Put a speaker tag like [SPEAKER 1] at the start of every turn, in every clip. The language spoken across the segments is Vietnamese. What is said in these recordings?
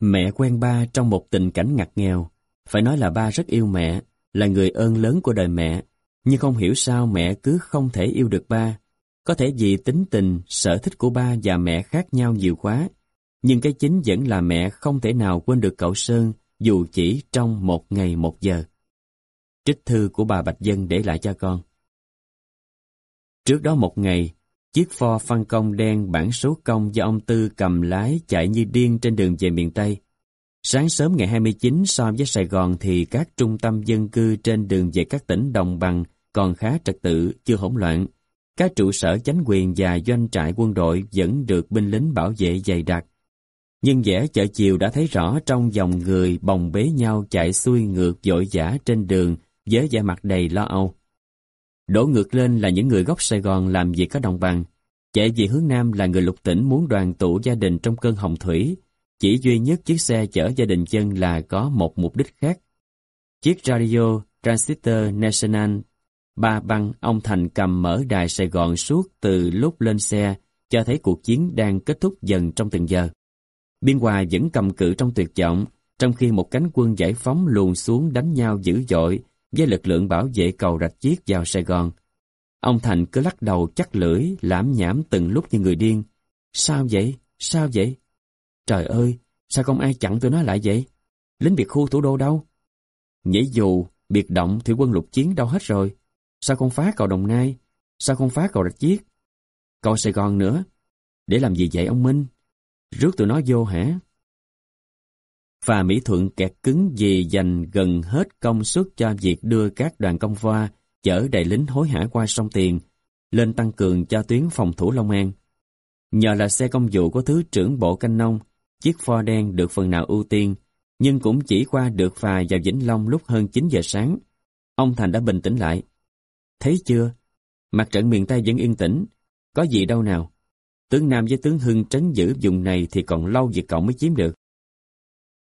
[SPEAKER 1] Mẹ quen ba trong một tình cảnh ngặt nghèo. Phải nói là ba rất yêu mẹ, là người ơn lớn của đời mẹ. Nhưng không hiểu sao mẹ cứ không thể yêu được ba. Có thể vì tính tình, sở thích của ba và mẹ khác nhau nhiều quá. Nhưng cái chính vẫn là mẹ không thể nào quên được cậu Sơn dù chỉ trong một ngày một giờ. Trích thư của bà Bạch Dân để lại cho con. Trước đó một ngày, chiếc pho phân công đen bản số công do ông Tư cầm lái chạy như điên trên đường về miền Tây. Sáng sớm ngày 29 so với Sài Gòn thì các trung tâm dân cư trên đường về các tỉnh đồng bằng còn khá trật tự, chưa hỗn loạn. Các trụ sở chánh quyền và doanh trại quân đội vẫn được binh lính bảo vệ dày đặc. Nhưng vẻ chợ chiều đã thấy rõ trong dòng người bồng bế nhau chạy xuôi ngược dội dã trên đường với vẻ mặt đầy lo âu. Đổ ngược lên là những người gốc Sài Gòn làm việc có đồng bằng. Chạy về hướng Nam là người lục tỉnh muốn đoàn tụ gia đình trong cơn hồng thủy. Chỉ duy nhất chiếc xe chở gia đình chân là có một mục đích khác. Chiếc radio Transistor National ba băng ông Thành cầm mở đài Sài Gòn suốt từ lúc lên xe cho thấy cuộc chiến đang kết thúc dần trong từng giờ. Biên Hòa vẫn cầm cự trong tuyệt vọng, trong khi một cánh quân giải phóng luồn xuống đánh nhau dữ dội với lực lượng bảo vệ cầu rạch chiếc vào Sài Gòn. Ông Thành cứ lắc đầu chắc lưỡi, lãm nhảm từng lúc như người điên. Sao vậy? Sao vậy? Trời ơi, sao không ai chặn tôi nói lại vậy? Lính biệt khu thủ đô đâu? Nhảy dù, biệt động, thủy quân lục chiến đâu hết rồi? Sao không phá cầu Đồng Nai? Sao không phá cầu rạch chiếc Cầu Sài Gòn nữa? Để làm gì vậy ông Minh? Rước tụi nó vô hả? Phà Mỹ Thuận kẹt cứng vì dành gần hết công suất cho việc đưa các đoàn công voa chở đại lính hối hả qua sông Tiền, lên tăng cường cho tuyến phòng thủ Long An. Nhờ là xe công vụ của Thứ trưởng Bộ Canh Nông, chiếc pho đen được phần nào ưu tiên, nhưng cũng chỉ qua được phà vào Vĩnh Long lúc hơn 9 giờ sáng. Ông Thành đã bình tĩnh lại. Thấy chưa? Mặt trận miền Tây vẫn yên tĩnh. Có gì đâu nào. Tướng Nam với tướng Hưng trấn giữ vùng này thì còn lâu việc Cộng mới chiếm được.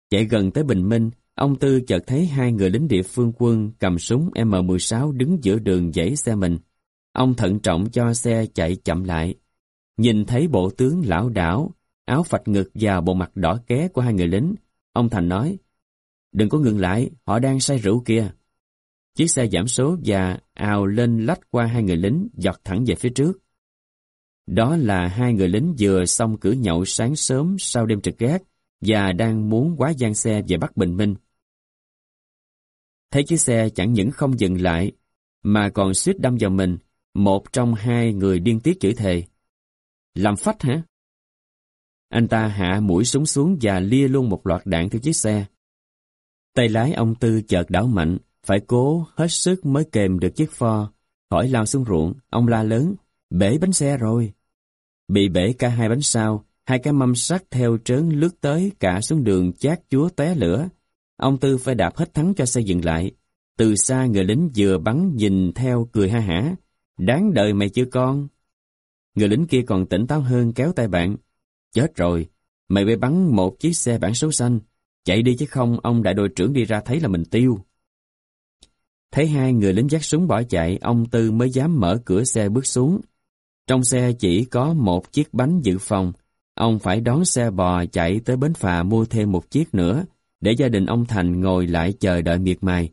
[SPEAKER 1] Chạy gần tới Bình Minh, ông Tư chợt thấy hai người lính địa phương quân cầm súng M16 đứng giữa đường dãy xe mình. Ông thận trọng cho xe chạy chậm lại. Nhìn thấy bộ tướng lão đảo, áo phạch ngực và bộ mặt đỏ ké của hai người lính, ông Thành nói, Đừng có ngừng lại, họ đang say rượu kia. Chiếc xe giảm số và ào lên lách qua hai người lính, giọt thẳng về phía trước. Đó là hai người lính vừa xong cử nhậu sáng sớm sau đêm trực gác và đang muốn quá gian xe về Bắc Bình Minh. Thấy chiếc xe chẳng những không dừng lại, mà còn suýt đâm vào mình, một trong hai người điên tiết chửi thề. Làm phách hả? Anh ta hạ mũi súng xuống và lia luôn một loạt đạn theo chiếc xe. Tay lái ông Tư chợt đảo mạnh, phải cố hết sức mới kềm được chiếc pho. Khỏi lao xuống ruộng, ông la lớn, bể bánh xe rồi. Bị bể cả hai bánh sau, hai cái mâm sắt theo trớn lướt tới cả xuống đường chát chúa té lửa. Ông Tư phải đạp hết thắng cho xe dừng lại. Từ xa người lính vừa bắn nhìn theo cười ha hả. Đáng đợi mày chưa con. Người lính kia còn tỉnh táo hơn kéo tay bạn. Chết rồi, mày bị bắn một chiếc xe bản số xanh. Chạy đi chứ không, ông đại đội trưởng đi ra thấy là mình tiêu. Thấy hai người lính dắt súng bỏ chạy, ông Tư mới dám mở cửa xe bước xuống. Trong xe chỉ có một chiếc bánh dự phòng. Ông phải đón xe bò chạy tới bến phà mua thêm một chiếc nữa, để gia đình ông Thành ngồi lại chờ đợi miệt mài.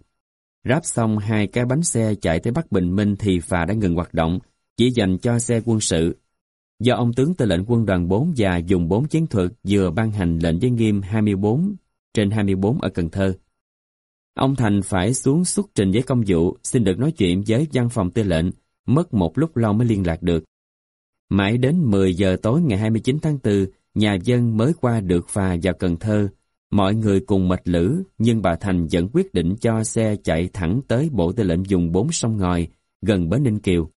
[SPEAKER 1] Ráp xong hai cái bánh xe chạy tới Bắc Bình Minh thì phà đã ngừng hoạt động, chỉ dành cho xe quân sự. Do ông tướng tư lệnh quân đoàn 4 và dùng 4 chiến thuật vừa ban hành lệnh giới nghiêm 24 trên 24 ở Cần Thơ. Ông Thành phải xuống xuất trình giấy công vụ, xin được nói chuyện với văn phòng tư lệnh, mất một lúc lâu mới liên lạc được. Mãi đến 10 giờ tối ngày 29 tháng 4, nhà dân mới qua được phà vào Cần Thơ. Mọi người cùng mệt lử, nhưng bà Thành vẫn quyết định cho xe chạy thẳng tới bộ tư lệnh dùng bốn sông ngòi, gần bến Ninh Kiều.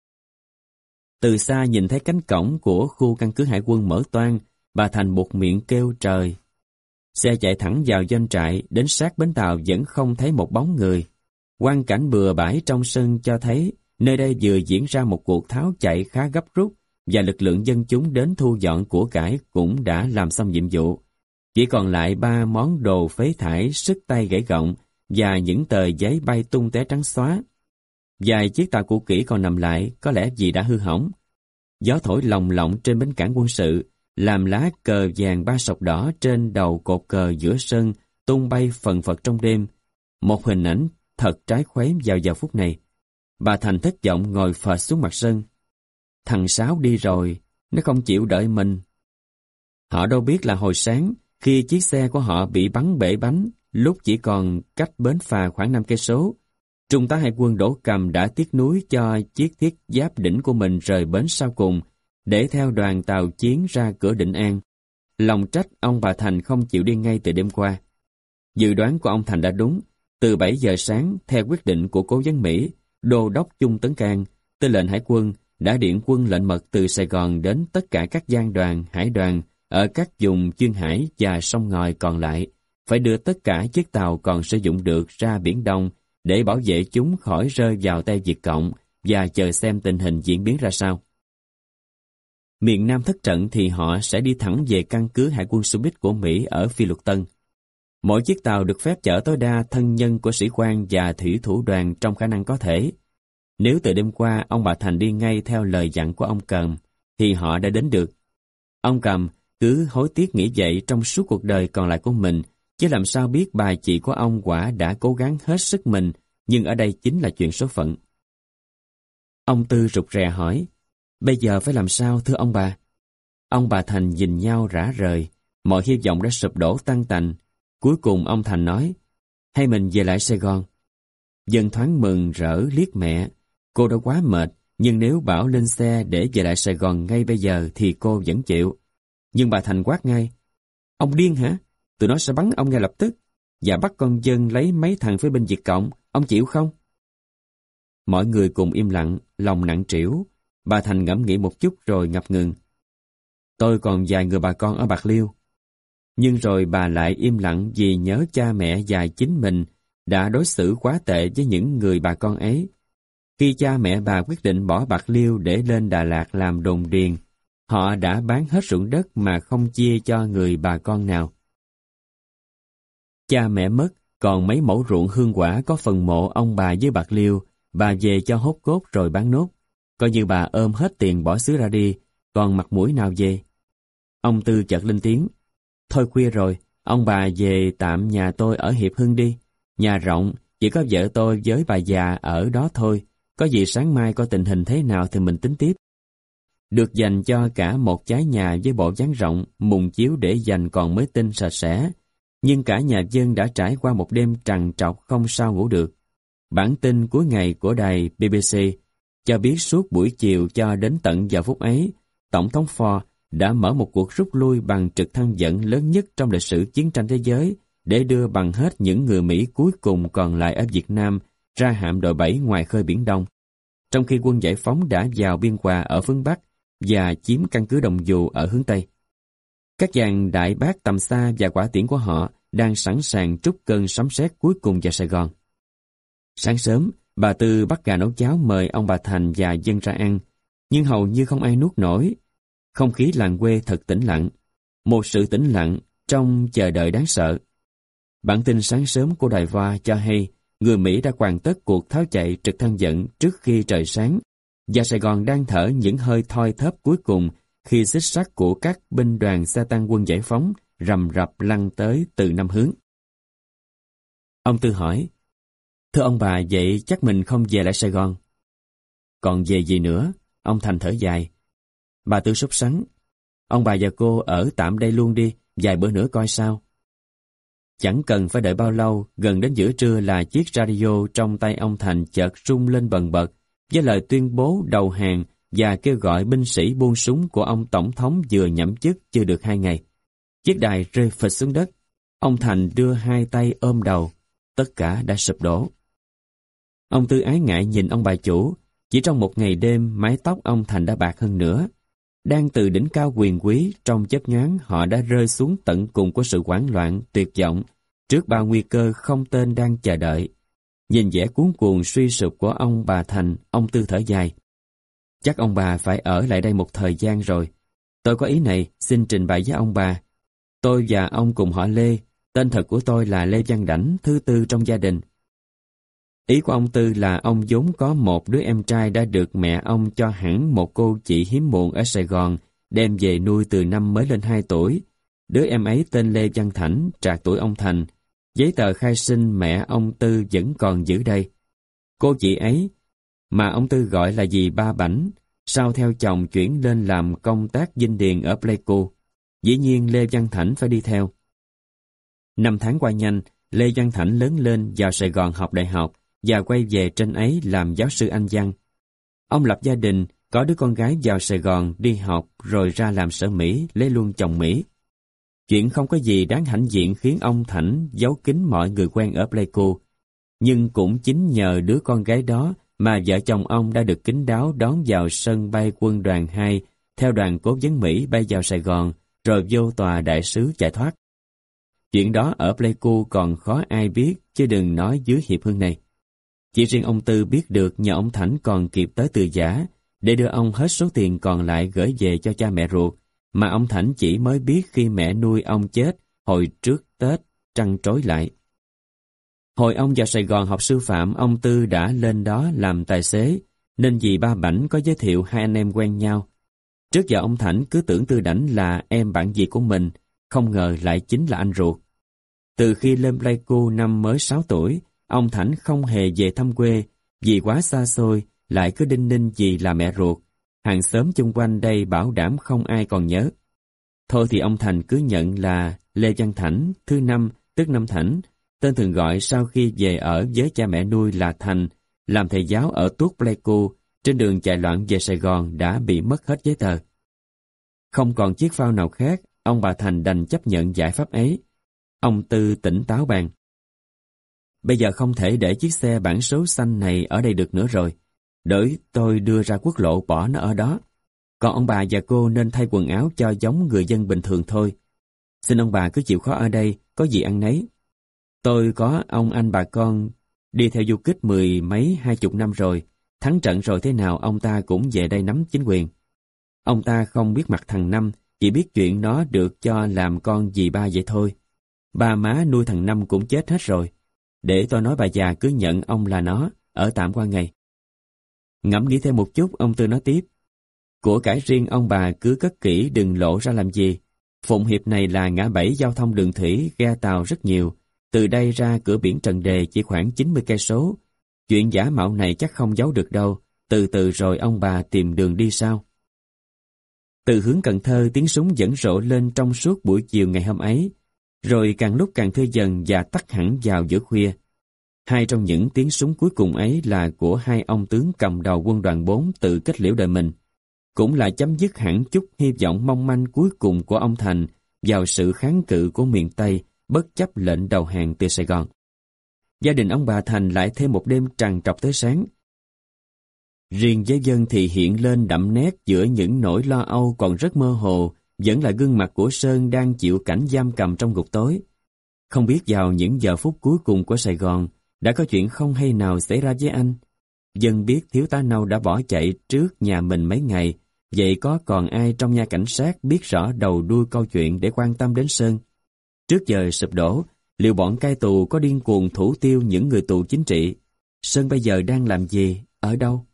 [SPEAKER 1] Từ xa nhìn thấy cánh cổng của khu căn cứ hải quân mở toan, bà Thành buộc miệng kêu trời. Xe chạy thẳng vào doanh trại, đến sát bến tàu vẫn không thấy một bóng người. quang cảnh bừa bãi trong sân cho thấy nơi đây vừa diễn ra một cuộc tháo chạy khá gấp rút và lực lượng dân chúng đến thu dọn của cải cũng đã làm xong nhiệm vụ. Chỉ còn lại ba món đồ phế thải sức tay gãy gọng và những tờ giấy bay tung té trắng xóa. Vài chiếc tàu cũ kỹ còn nằm lại, có lẽ vì đã hư hỏng. Gió thổi lồng lộng trên bến cảng quân sự, làm lá cờ vàng ba sọc đỏ trên đầu cột cờ giữa sân tung bay phần phật trong đêm. Một hình ảnh thật trái khuấy vào giờ phút này. Bà Thành thất vọng ngồi phật xuống mặt sân. Thằng Sáu đi rồi, nó không chịu đợi mình. Họ đâu biết là hồi sáng, khi chiếc xe của họ bị bắn bể bánh, lúc chỉ còn cách bến phà khoảng 5 cây số, Trung tá hải quân Đỗ Cầm đã tiếc núi cho chiếc thiết giáp đỉnh của mình rời bến sau cùng, để theo đoàn tàu chiến ra cửa Định An. Lòng trách ông bà Thành không chịu đi ngay từ đêm qua. Dự đoán của ông Thành đã đúng. Từ 7 giờ sáng, theo quyết định của cố vấn Mỹ, Đô đốc Chung Tấn Cang, tư lệnh hải quân, đã điện quân lệnh mật từ Sài Gòn đến tất cả các gian đoàn, hải đoàn ở các vùng chuyên hải và sông ngòi còn lại, phải đưa tất cả chiếc tàu còn sử dụng được ra Biển Đông để bảo vệ chúng khỏi rơi vào tay Việt Cộng và chờ xem tình hình diễn biến ra sao. Miền Nam thất trận thì họ sẽ đi thẳng về căn cứ hải quân Subic của Mỹ ở Phi Luật Tân. Mỗi chiếc tàu được phép chở tối đa thân nhân của sĩ quan và thủy thủ đoàn trong khả năng có thể. Nếu từ đêm qua ông bà Thành đi ngay theo lời dặn của ông Cầm, thì họ đã đến được. Ông Cầm cứ hối tiếc nghĩ vậy trong suốt cuộc đời còn lại của mình, chứ làm sao biết bà chị của ông quả đã cố gắng hết sức mình, nhưng ở đây chính là chuyện số phận. Ông Tư rụt rè hỏi, bây giờ phải làm sao thưa ông bà? Ông bà Thành nhìn nhau rã rời, mọi hy vọng đã sụp đổ tan tành. Cuối cùng ông Thành nói, hay mình về lại Sài Gòn. Dân thoáng mừng rỡ liếc mẹ, cô đã quá mệt, nhưng nếu bảo lên xe để về lại Sài Gòn ngay bây giờ thì cô vẫn chịu. Nhưng bà Thành quát ngay, ông điên hả? Tụi nó sẽ bắn ông ngay lập tức và bắt con dân lấy mấy thằng phía bên Việt Cộng, ông chịu không? Mọi người cùng im lặng, lòng nặng trĩu. Bà Thành ngẫm nghĩ một chút rồi ngập ngừng. Tôi còn vài người bà con ở Bạc Liêu. Nhưng rồi bà lại im lặng vì nhớ cha mẹ và chính mình đã đối xử quá tệ với những người bà con ấy. Khi cha mẹ bà quyết định bỏ Bạc Liêu để lên Đà Lạt làm đồn điền, họ đã bán hết ruộng đất mà không chia cho người bà con nào. Cha mẹ mất, còn mấy mẫu ruộng hương quả có phần mộ ông bà với bạc liêu, bà về cho hốt cốt rồi bán nốt. Coi như bà ôm hết tiền bỏ xứ ra đi, còn mặt mũi nào về. Ông Tư chợt lên tiếng. Thôi khuya rồi, ông bà về tạm nhà tôi ở Hiệp Hưng đi. Nhà rộng, chỉ có vợ tôi với bà già ở đó thôi. Có gì sáng mai có tình hình thế nào thì mình tính tiếp. Được dành cho cả một trái nhà với bộ dáng rộng, mùng chiếu để dành còn mới tinh sạch sẽ, nhưng cả nhà dân đã trải qua một đêm trằn trọc không sao ngủ được. Bản tin cuối ngày của đài BBC cho biết suốt buổi chiều cho đến tận giờ phút ấy, Tổng thống Ford đã mở một cuộc rút lui bằng trực thăng dẫn lớn nhất trong lịch sử chiến tranh thế giới để đưa bằng hết những người Mỹ cuối cùng còn lại ở Việt Nam ra hạm đội 7 ngoài khơi Biển Đông. Trong khi quân giải phóng đã vào biên hòa ở phương Bắc và chiếm căn cứ Đồng Dù ở hướng Tây. Các dàn đại bác tầm xa và quả tiễn của họ đang sẵn sàng trút cơn sấm sét cuối cùng vào Sài Gòn. Sáng sớm, bà Tư bắt gà nấu cháo mời ông bà Thành và dân ra ăn, nhưng hầu như không ai nuốt nổi. Không khí làng quê thật tĩnh lặng, một sự tĩnh lặng trong chờ đợi đáng sợ. Bản tin sáng sớm của Đài Voa cho hay người Mỹ đã hoàn tất cuộc tháo chạy trực thăng dẫn trước khi trời sáng và Sài Gòn đang thở những hơi thoi thóp cuối cùng khi xích sắt của các binh đoàn xe tăng quân giải phóng rầm rập lăn tới từ năm hướng. Ông Tư hỏi, Thưa ông bà, vậy chắc mình không về lại Sài Gòn. Còn về gì nữa? Ông Thành thở dài. Bà Tư sốt sắng. Ông bà và cô ở tạm đây luôn đi, vài bữa nữa coi sao. Chẳng cần phải đợi bao lâu, gần đến giữa trưa là chiếc radio trong tay ông Thành chợt rung lên bần bật với lời tuyên bố đầu hàng và kêu gọi binh sĩ buông súng của ông Tổng thống vừa nhậm chức chưa được hai ngày. Chiếc đài rơi phịch xuống đất. Ông Thành đưa hai tay ôm đầu. Tất cả đã sụp đổ. Ông Tư ái ngại nhìn ông bà chủ. Chỉ trong một ngày đêm, mái tóc ông Thành đã bạc hơn nữa. Đang từ đỉnh cao quyền quý, trong chớp ngán họ đã rơi xuống tận cùng của sự hoảng loạn, tuyệt vọng, trước bao nguy cơ không tên đang chờ đợi. Nhìn vẻ cuốn cuồng suy sụp của ông bà Thành, ông Tư thở dài. Chắc ông bà phải ở lại đây một thời gian rồi. Tôi có ý này, xin trình bày với ông bà. Tôi và ông cùng họ Lê, tên thật của tôi là Lê Văn Đảnh, thứ tư trong gia đình. Ý của ông Tư là ông vốn có một đứa em trai đã được mẹ ông cho hẳn một cô chị hiếm muộn ở Sài Gòn đem về nuôi từ năm mới lên 2 tuổi. Đứa em ấy tên Lê Văn Thảnh, trạc tuổi ông Thành. Giấy tờ khai sinh mẹ ông Tư vẫn còn giữ đây. Cô chị ấy, mà ông Tư gọi là dì Ba Bảnh, sau theo chồng chuyển lên làm công tác dinh điền ở Pleiku. Dĩ nhiên Lê Văn Thảnh phải đi theo. Năm tháng qua nhanh, Lê Văn Thảnh lớn lên vào Sài Gòn học đại học và quay về trên ấy làm giáo sư Anh văn. Ông lập gia đình, có đứa con gái vào Sài Gòn đi học rồi ra làm sở Mỹ, lấy luôn chồng Mỹ. Chuyện không có gì đáng hãnh diện khiến ông Thảnh giấu kín mọi người quen ở Pleiku. Nhưng cũng chính nhờ đứa con gái đó mà vợ chồng ông đã được kính đáo đón vào sân bay quân đoàn 2 theo đoàn cố vấn Mỹ bay vào Sài Gòn, rồi vô tòa đại sứ chạy thoát. Chuyện đó ở Pleiku còn khó ai biết, chứ đừng nói dưới hiệp hương này. Chỉ riêng ông Tư biết được nhờ ông Thảnh còn kịp tới từ giả, để đưa ông hết số tiền còn lại gửi về cho cha mẹ ruột mà ông Thảnh chỉ mới biết khi mẹ nuôi ông chết hồi trước Tết trăng trối lại. Hồi ông vào Sài Gòn học sư phạm, ông Tư đã lên đó làm tài xế, nên dì ba Bảnh có giới thiệu hai anh em quen nhau. Trước giờ ông Thảnh cứ tưởng Tư Đảnh là em bạn gì của mình, không ngờ lại chính là anh ruột. Từ khi lên Pleiku năm mới 6 tuổi, ông Thảnh không hề về thăm quê, vì quá xa xôi, lại cứ đinh ninh gì là mẹ ruột. Hàng xóm chung quanh đây bảo đảm không ai còn nhớ. Thôi thì ông Thành cứ nhận là Lê Văn Thảnh, thứ năm, tức năm Thảnh, tên thường gọi sau khi về ở với cha mẹ nuôi là Thành, làm thầy giáo ở Tuốt Pleiku, trên đường chạy loạn về Sài Gòn đã bị mất hết giấy tờ. Không còn chiếc phao nào khác, ông bà Thành đành chấp nhận giải pháp ấy. Ông Tư tỉnh táo bàn. Bây giờ không thể để chiếc xe bản số xanh này ở đây được nữa rồi. Đợi tôi đưa ra quốc lộ bỏ nó ở đó. Còn ông bà và cô nên thay quần áo cho giống người dân bình thường thôi. Xin ông bà cứ chịu khó ở đây, có gì ăn nấy. Tôi có ông anh bà con đi theo du kích mười mấy hai chục năm rồi. Thắng trận rồi thế nào ông ta cũng về đây nắm chính quyền. Ông ta không biết mặt thằng Năm, chỉ biết chuyện nó được cho làm con dì ba vậy thôi. Ba má nuôi thằng Năm cũng chết hết rồi. Để tôi nói bà già cứ nhận ông là nó, ở tạm qua ngày. Ngẫm nghĩ thêm một chút, ông Tư nói tiếp. Của cải riêng ông bà cứ cất kỹ đừng lộ ra làm gì. Phụng Hiệp này là ngã bảy giao thông đường thủy, ghe tàu rất nhiều. Từ đây ra cửa biển Trần Đề chỉ khoảng 90 cây số. Chuyện giả mạo này chắc không giấu được đâu. Từ từ rồi ông bà tìm đường đi sao. Từ hướng Cần Thơ tiếng súng dẫn rộ lên trong suốt buổi chiều ngày hôm ấy, rồi càng lúc càng thưa dần và tắt hẳn vào giữa khuya. Hai trong những tiếng súng cuối cùng ấy là của hai ông tướng cầm đầu quân đoàn 4 tự kết liễu đời mình. Cũng là chấm dứt hẳn chút hy vọng mong manh cuối cùng của ông Thành vào sự kháng cự của miền Tây bất chấp lệnh đầu hàng từ Sài Gòn. Gia đình ông bà Thành lại thêm một đêm tràn trọc tới sáng. Riêng với dân thì hiện lên đậm nét giữa những nỗi lo âu còn rất mơ hồ, vẫn là gương mặt của Sơn đang chịu cảnh giam cầm trong gục tối. Không biết vào những giờ phút cuối cùng của Sài Gòn, đã có chuyện không hay nào xảy ra với anh. Dân biết thiếu tá nâu đã bỏ chạy trước nhà mình mấy ngày, vậy có còn ai trong nhà cảnh sát biết rõ đầu đuôi câu chuyện để quan tâm đến Sơn? Trước giờ sụp đổ, liệu bọn cai tù có điên cuồng thủ tiêu những người tù chính trị? Sơn bây giờ đang làm gì? Ở đâu?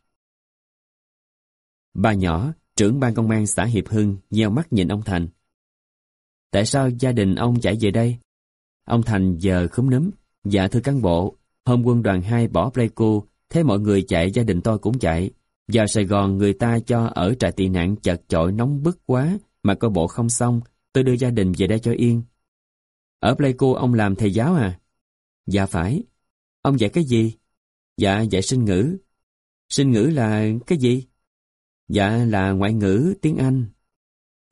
[SPEAKER 1] Bà nhỏ, trưởng ban công an xã Hiệp Hưng, nheo mắt nhìn ông Thành. Tại sao gia đình ông chạy về đây? Ông Thành giờ khúm núm. Dạ thưa cán bộ, hôm quân đoàn 2 bỏ Pleiku, thế mọi người chạy gia đình tôi cũng chạy. Vào Sài Gòn người ta cho ở trại tị nạn chật chội nóng bức quá, mà coi bộ không xong, tôi đưa gia đình về đây cho yên. Ở Pleiku ông làm thầy giáo à? Dạ phải. Ông dạy cái gì? Dạ dạy sinh ngữ. Sinh ngữ là cái gì? Dạ là ngoại ngữ, tiếng Anh.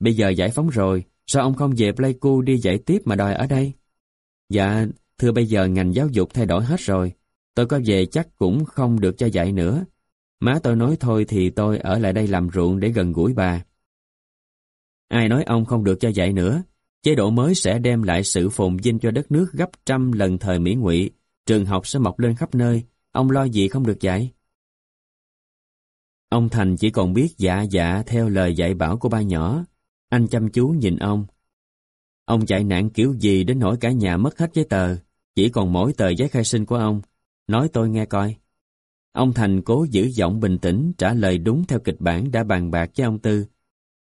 [SPEAKER 1] Bây giờ giải phóng rồi, sao ông không về Pleiku đi dạy tiếp mà đòi ở đây? Dạ, thưa bây giờ ngành giáo dục thay đổi hết rồi. Tôi có về chắc cũng không được cho dạy nữa. Má tôi nói thôi thì tôi ở lại đây làm ruộng để gần gũi bà. Ai nói ông không được cho dạy nữa? Chế độ mới sẽ đem lại sự phồn vinh cho đất nước gấp trăm lần thời Mỹ ngụy. Trường học sẽ mọc lên khắp nơi. Ông lo gì không được dạy? Ông Thành chỉ còn biết dạ dạ theo lời dạy bảo của ba nhỏ. Anh chăm chú nhìn ông. Ông chạy nạn kiểu gì đến nỗi cả nhà mất hết giấy tờ, chỉ còn mỗi tờ giấy khai sinh của ông. Nói tôi nghe coi. Ông Thành cố giữ giọng bình tĩnh trả lời đúng theo kịch bản đã bàn bạc với ông Tư.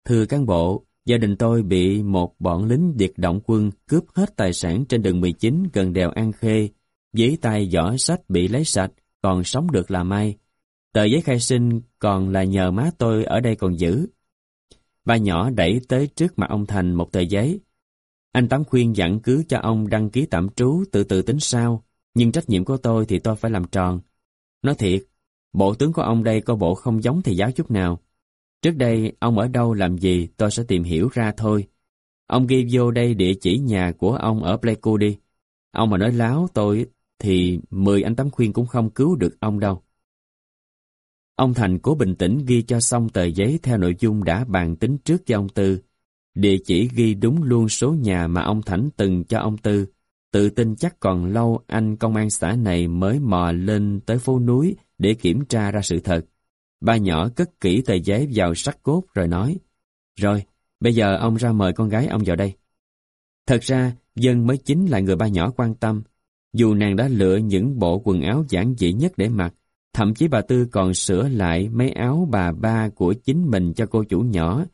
[SPEAKER 1] Thưa cán bộ, gia đình tôi bị một bọn lính diệt động quân cướp hết tài sản trên đường 19 gần đèo An Khê. Giấy tay giỏ sách bị lấy sạch, còn sống được là may. Tờ giấy khai sinh còn là nhờ má tôi ở đây còn giữ. Ba nhỏ đẩy tới trước mặt ông Thành một tờ giấy. Anh Tám khuyên dặn cứ cho ông đăng ký tạm trú từ từ tính sao, nhưng trách nhiệm của tôi thì tôi phải làm tròn. Nói thiệt, bộ tướng của ông đây có bộ không giống thầy giáo chút nào. Trước đây, ông ở đâu làm gì tôi sẽ tìm hiểu ra thôi. Ông ghi vô đây địa chỉ nhà của ông ở Pleiku đi. Ông mà nói láo tôi thì mười anh Tám khuyên cũng không cứu được ông đâu. Ông Thành cố bình tĩnh ghi cho xong tờ giấy theo nội dung đã bàn tính trước cho ông Tư. Địa chỉ ghi đúng luôn số nhà mà ông Thảnh từng cho ông Tư. Tự tin chắc còn lâu anh công an xã này mới mò lên tới phố núi để kiểm tra ra sự thật. Ba nhỏ cất kỹ tờ giấy vào sắt cốt rồi nói Rồi, bây giờ ông ra mời con gái ông vào đây. Thật ra, dân mới chính là người ba nhỏ quan tâm. Dù nàng đã lựa những bộ quần áo giản dị nhất để mặc, Thậm chí bà Tư còn sửa lại mấy áo bà ba của chính mình cho cô chủ nhỏ.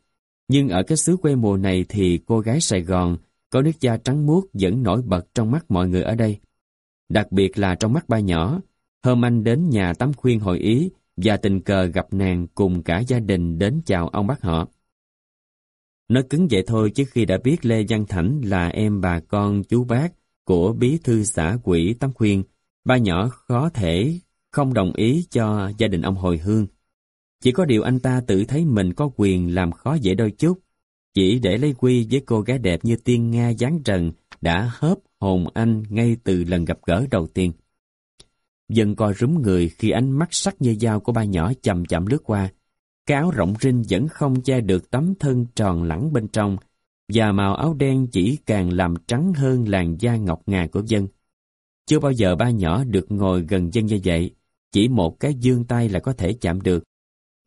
[SPEAKER 1] Nhưng ở cái xứ quê mùa này thì cô gái Sài Gòn có nước da trắng muốt vẫn nổi bật trong mắt mọi người ở đây. Đặc biệt là trong mắt ba nhỏ, hôm anh đến nhà tắm khuyên hội ý và tình cờ gặp nàng cùng cả gia đình đến chào ông bác họ. Nó cứng vậy thôi chứ khi đã biết Lê Văn Thảnh là em bà con chú bác của bí thư xã quỷ tắm khuyên, ba nhỏ khó thể không đồng ý cho gia đình ông hồi hương. Chỉ có điều anh ta tự thấy mình có quyền làm khó dễ đôi chút, chỉ để lấy quy với cô gái đẹp như tiên Nga dáng trần đã hớp hồn anh ngay từ lần gặp gỡ đầu tiên. Dân co rúm người khi ánh mắt sắc như dao của ba nhỏ chậm chậm lướt qua. Cái áo rộng rinh vẫn không che được tấm thân tròn lẳng bên trong, và màu áo đen chỉ càng làm trắng hơn làn da ngọc ngà của dân. Chưa bao giờ ba nhỏ được ngồi gần dân như vậy, chỉ một cái dương tay là có thể chạm được.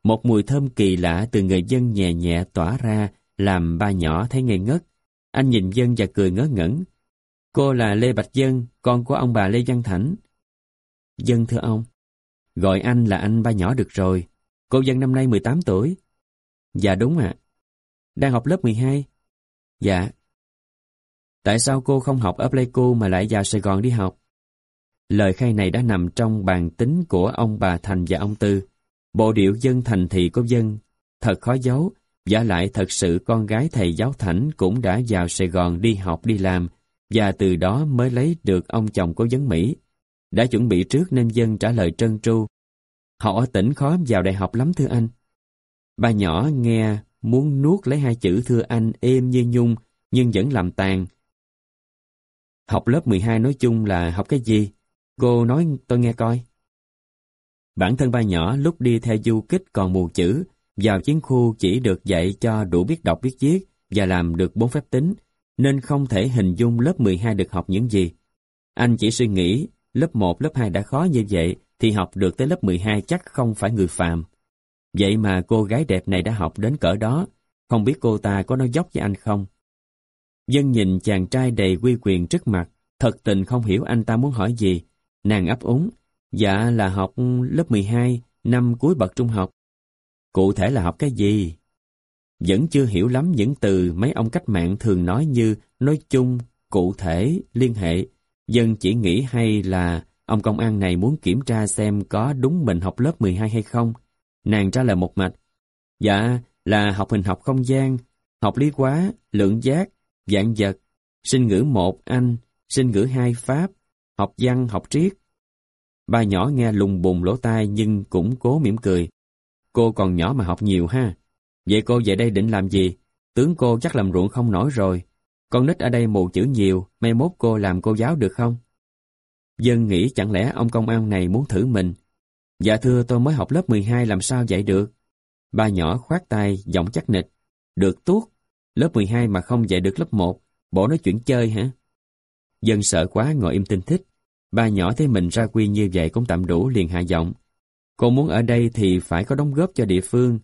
[SPEAKER 1] Một mùi thơm kỳ lạ từ người dân nhẹ nhẹ tỏa ra làm ba nhỏ thấy ngây ngất. Anh nhìn dân và cười ngớ ngẩn. Cô là Lê Bạch Dân, con của ông bà Lê Văn Thảnh. Dân thưa ông, gọi anh là anh ba nhỏ được rồi. Cô Dân năm nay 18 tuổi. Dạ đúng ạ. Đang học lớp 12. Dạ. Tại sao cô không học ở Pleiku mà lại vào Sài Gòn đi học? Lời khai này đã nằm trong bàn tính của ông bà Thành và ông Tư. Bộ điệu dân thành thị của dân, thật khó giấu, giả lại thật sự con gái thầy giáo Thảnh cũng đã vào Sài Gòn đi học đi làm, và từ đó mới lấy được ông chồng của dân Mỹ. Đã chuẩn bị trước nên dân trả lời trân tru. Họ ở tỉnh khó vào đại học lắm thưa anh. Bà nhỏ nghe muốn nuốt lấy hai chữ thưa anh êm như nhung, nhưng vẫn làm tàn. Học lớp 12 nói chung là học cái gì? Cô nói tôi nghe coi. Bản thân ba nhỏ lúc đi theo du kích còn mù chữ, vào chiến khu chỉ được dạy cho đủ biết đọc biết viết và làm được bốn phép tính, nên không thể hình dung lớp 12 được học những gì. Anh chỉ suy nghĩ, lớp 1, lớp 2 đã khó như vậy, thì học được tới lớp 12 chắc không phải người phàm. Vậy mà cô gái đẹp này đã học đến cỡ đó, không biết cô ta có nói dốc với anh không? Dân nhìn chàng trai đầy quy quyền trước mặt, thật tình không hiểu anh ta muốn hỏi gì, Nàng ấp úng, dạ là học lớp 12, năm cuối bậc trung học. Cụ thể là học cái gì? Vẫn chưa hiểu lắm những từ mấy ông cách mạng thường nói như nói chung, cụ thể, liên hệ. Dân chỉ nghĩ hay là ông công an này muốn kiểm tra xem có đúng mình học lớp 12 hay không. Nàng trả lời một mạch. Dạ, là học hình học không gian, học lý hóa, lượng giác, dạng vật, sinh ngữ một Anh, sinh ngữ hai Pháp, học văn, học triết. Ba nhỏ nghe lùng bùng lỗ tai nhưng cũng cố mỉm cười. Cô còn nhỏ mà học nhiều ha. Vậy cô về đây định làm gì? Tướng cô chắc làm ruộng không nổi rồi. Con nít ở đây mù chữ nhiều, mai mốt cô làm cô giáo được không? Dân nghĩ chẳng lẽ ông công an này muốn thử mình. Dạ thưa tôi mới học lớp 12 làm sao vậy được? Ba nhỏ khoát tay, giọng chắc nịch. Được tuốt, lớp 12 mà không dạy được lớp 1, bộ nói chuyện chơi hả? Dân sợ quá ngồi im tinh thích. Ba nhỏ thấy mình ra quy như vậy cũng tạm đủ liền hạ giọng. Cô muốn ở đây thì phải có đóng góp cho địa phương.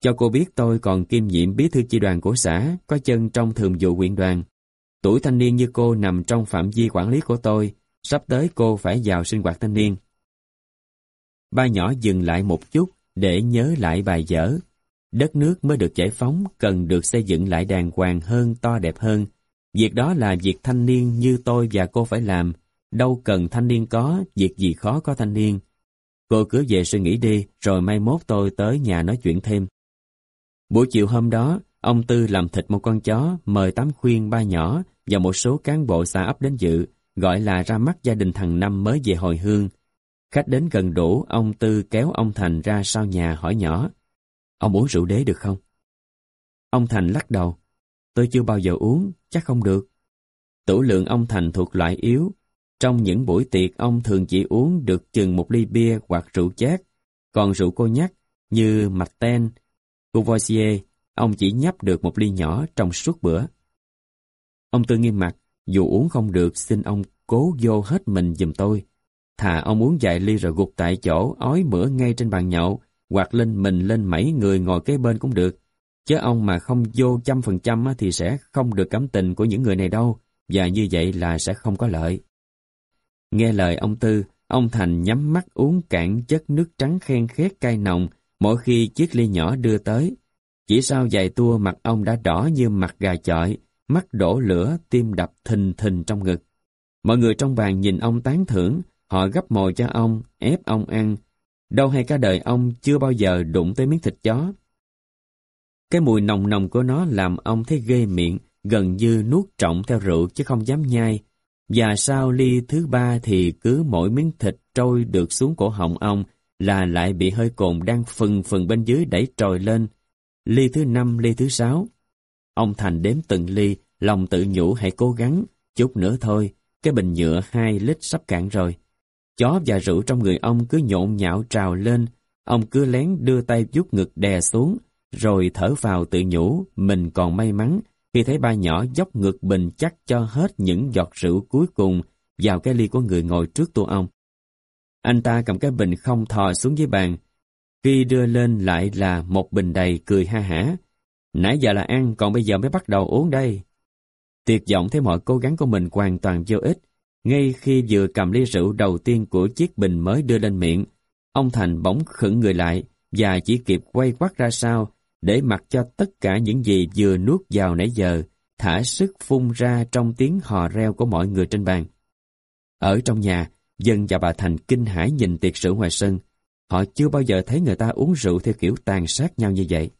[SPEAKER 1] Cho cô biết tôi còn kiêm nhiệm bí thư chi đoàn của xã, có chân trong thường vụ quyện đoàn. Tuổi thanh niên như cô nằm trong phạm vi quản lý của tôi, sắp tới cô phải vào sinh hoạt thanh niên. Ba nhỏ dừng lại một chút để nhớ lại bài dở. đất nước mới được giải phóng cần được xây dựng lại đàng hoàng hơn, to đẹp hơn. Việc đó là việc thanh niên như tôi và cô phải làm. Đâu cần thanh niên có, việc gì khó có thanh niên. Cô cứ về suy nghĩ đi, rồi mai mốt tôi tới nhà nói chuyện thêm. Buổi chiều hôm đó, ông Tư làm thịt một con chó, mời tám khuyên ba nhỏ và một số cán bộ xã ấp đến dự, gọi là ra mắt gia đình thằng Năm mới về hồi hương. Khách đến gần đủ, ông Tư kéo ông Thành ra sau nhà hỏi nhỏ, Ông uống rượu đế được không? Ông Thành lắc đầu. Tôi chưa bao giờ uống, chắc không được. Tủ lượng ông Thành thuộc loại yếu. Trong những buổi tiệc ông thường chỉ uống được chừng một ly bia hoặc rượu chát. Còn rượu cô nhắc như mạch ten, Courvoisier, ông chỉ nhấp được một ly nhỏ trong suốt bữa. Ông Tư nghiêm mặt, dù uống không được xin ông cố vô hết mình giùm tôi. Thà ông uống vài ly rồi gục tại chỗ, ói mửa ngay trên bàn nhậu, hoặc lên mình lên mấy người ngồi kế bên cũng được. Chứ ông mà không vô trăm phần trăm thì sẽ không được cảm tình của những người này đâu, và như vậy là sẽ không có lợi. Nghe lời ông Tư, ông Thành nhắm mắt uống cạn chất nước trắng khen khét cay nồng mỗi khi chiếc ly nhỏ đưa tới. Chỉ sau vài tua mặt ông đã đỏ như mặt gà chọi, mắt đổ lửa, tim đập thình thình trong ngực. Mọi người trong bàn nhìn ông tán thưởng, họ gấp mồi cho ông, ép ông ăn, Đâu hay cả đời ông chưa bao giờ đụng tới miếng thịt chó. Cái mùi nồng nồng của nó làm ông thấy ghê miệng, gần như nuốt trọng theo rượu chứ không dám nhai. Và sau ly thứ ba thì cứ mỗi miếng thịt trôi được xuống cổ họng ông là lại bị hơi cồn đang phần phần bên dưới đẩy trồi lên. Ly thứ năm, ly thứ sáu. Ông Thành đếm từng ly, lòng tự nhủ hãy cố gắng, chút nữa thôi, cái bình nhựa hai lít sắp cạn rồi. Chó và rượu trong người ông cứ nhộn nhạo trào lên, ông cứ lén đưa tay vuốt ngực đè xuống, rồi thở vào tự nhủ, mình còn may mắn khi thấy ba nhỏ dốc ngực bình chắc cho hết những giọt rượu cuối cùng vào cái ly của người ngồi trước tô ông. Anh ta cầm cái bình không thò xuống dưới bàn, khi đưa lên lại là một bình đầy cười ha hả. Nãy giờ là ăn, còn bây giờ mới bắt đầu uống đây. Tuyệt vọng thấy mọi cố gắng của mình hoàn toàn vô ích, ngay khi vừa cầm ly rượu đầu tiên của chiếc bình mới đưa lên miệng, ông Thành bỗng khựng người lại và chỉ kịp quay quắt ra sau để mặc cho tất cả những gì vừa nuốt vào nãy giờ thả sức phun ra trong tiếng hò reo của mọi người trên bàn. Ở trong nhà, dân và bà Thành kinh hãi nhìn tiệc rượu ngoài sân. Họ chưa bao giờ thấy người ta uống rượu theo kiểu tàn sát nhau như vậy.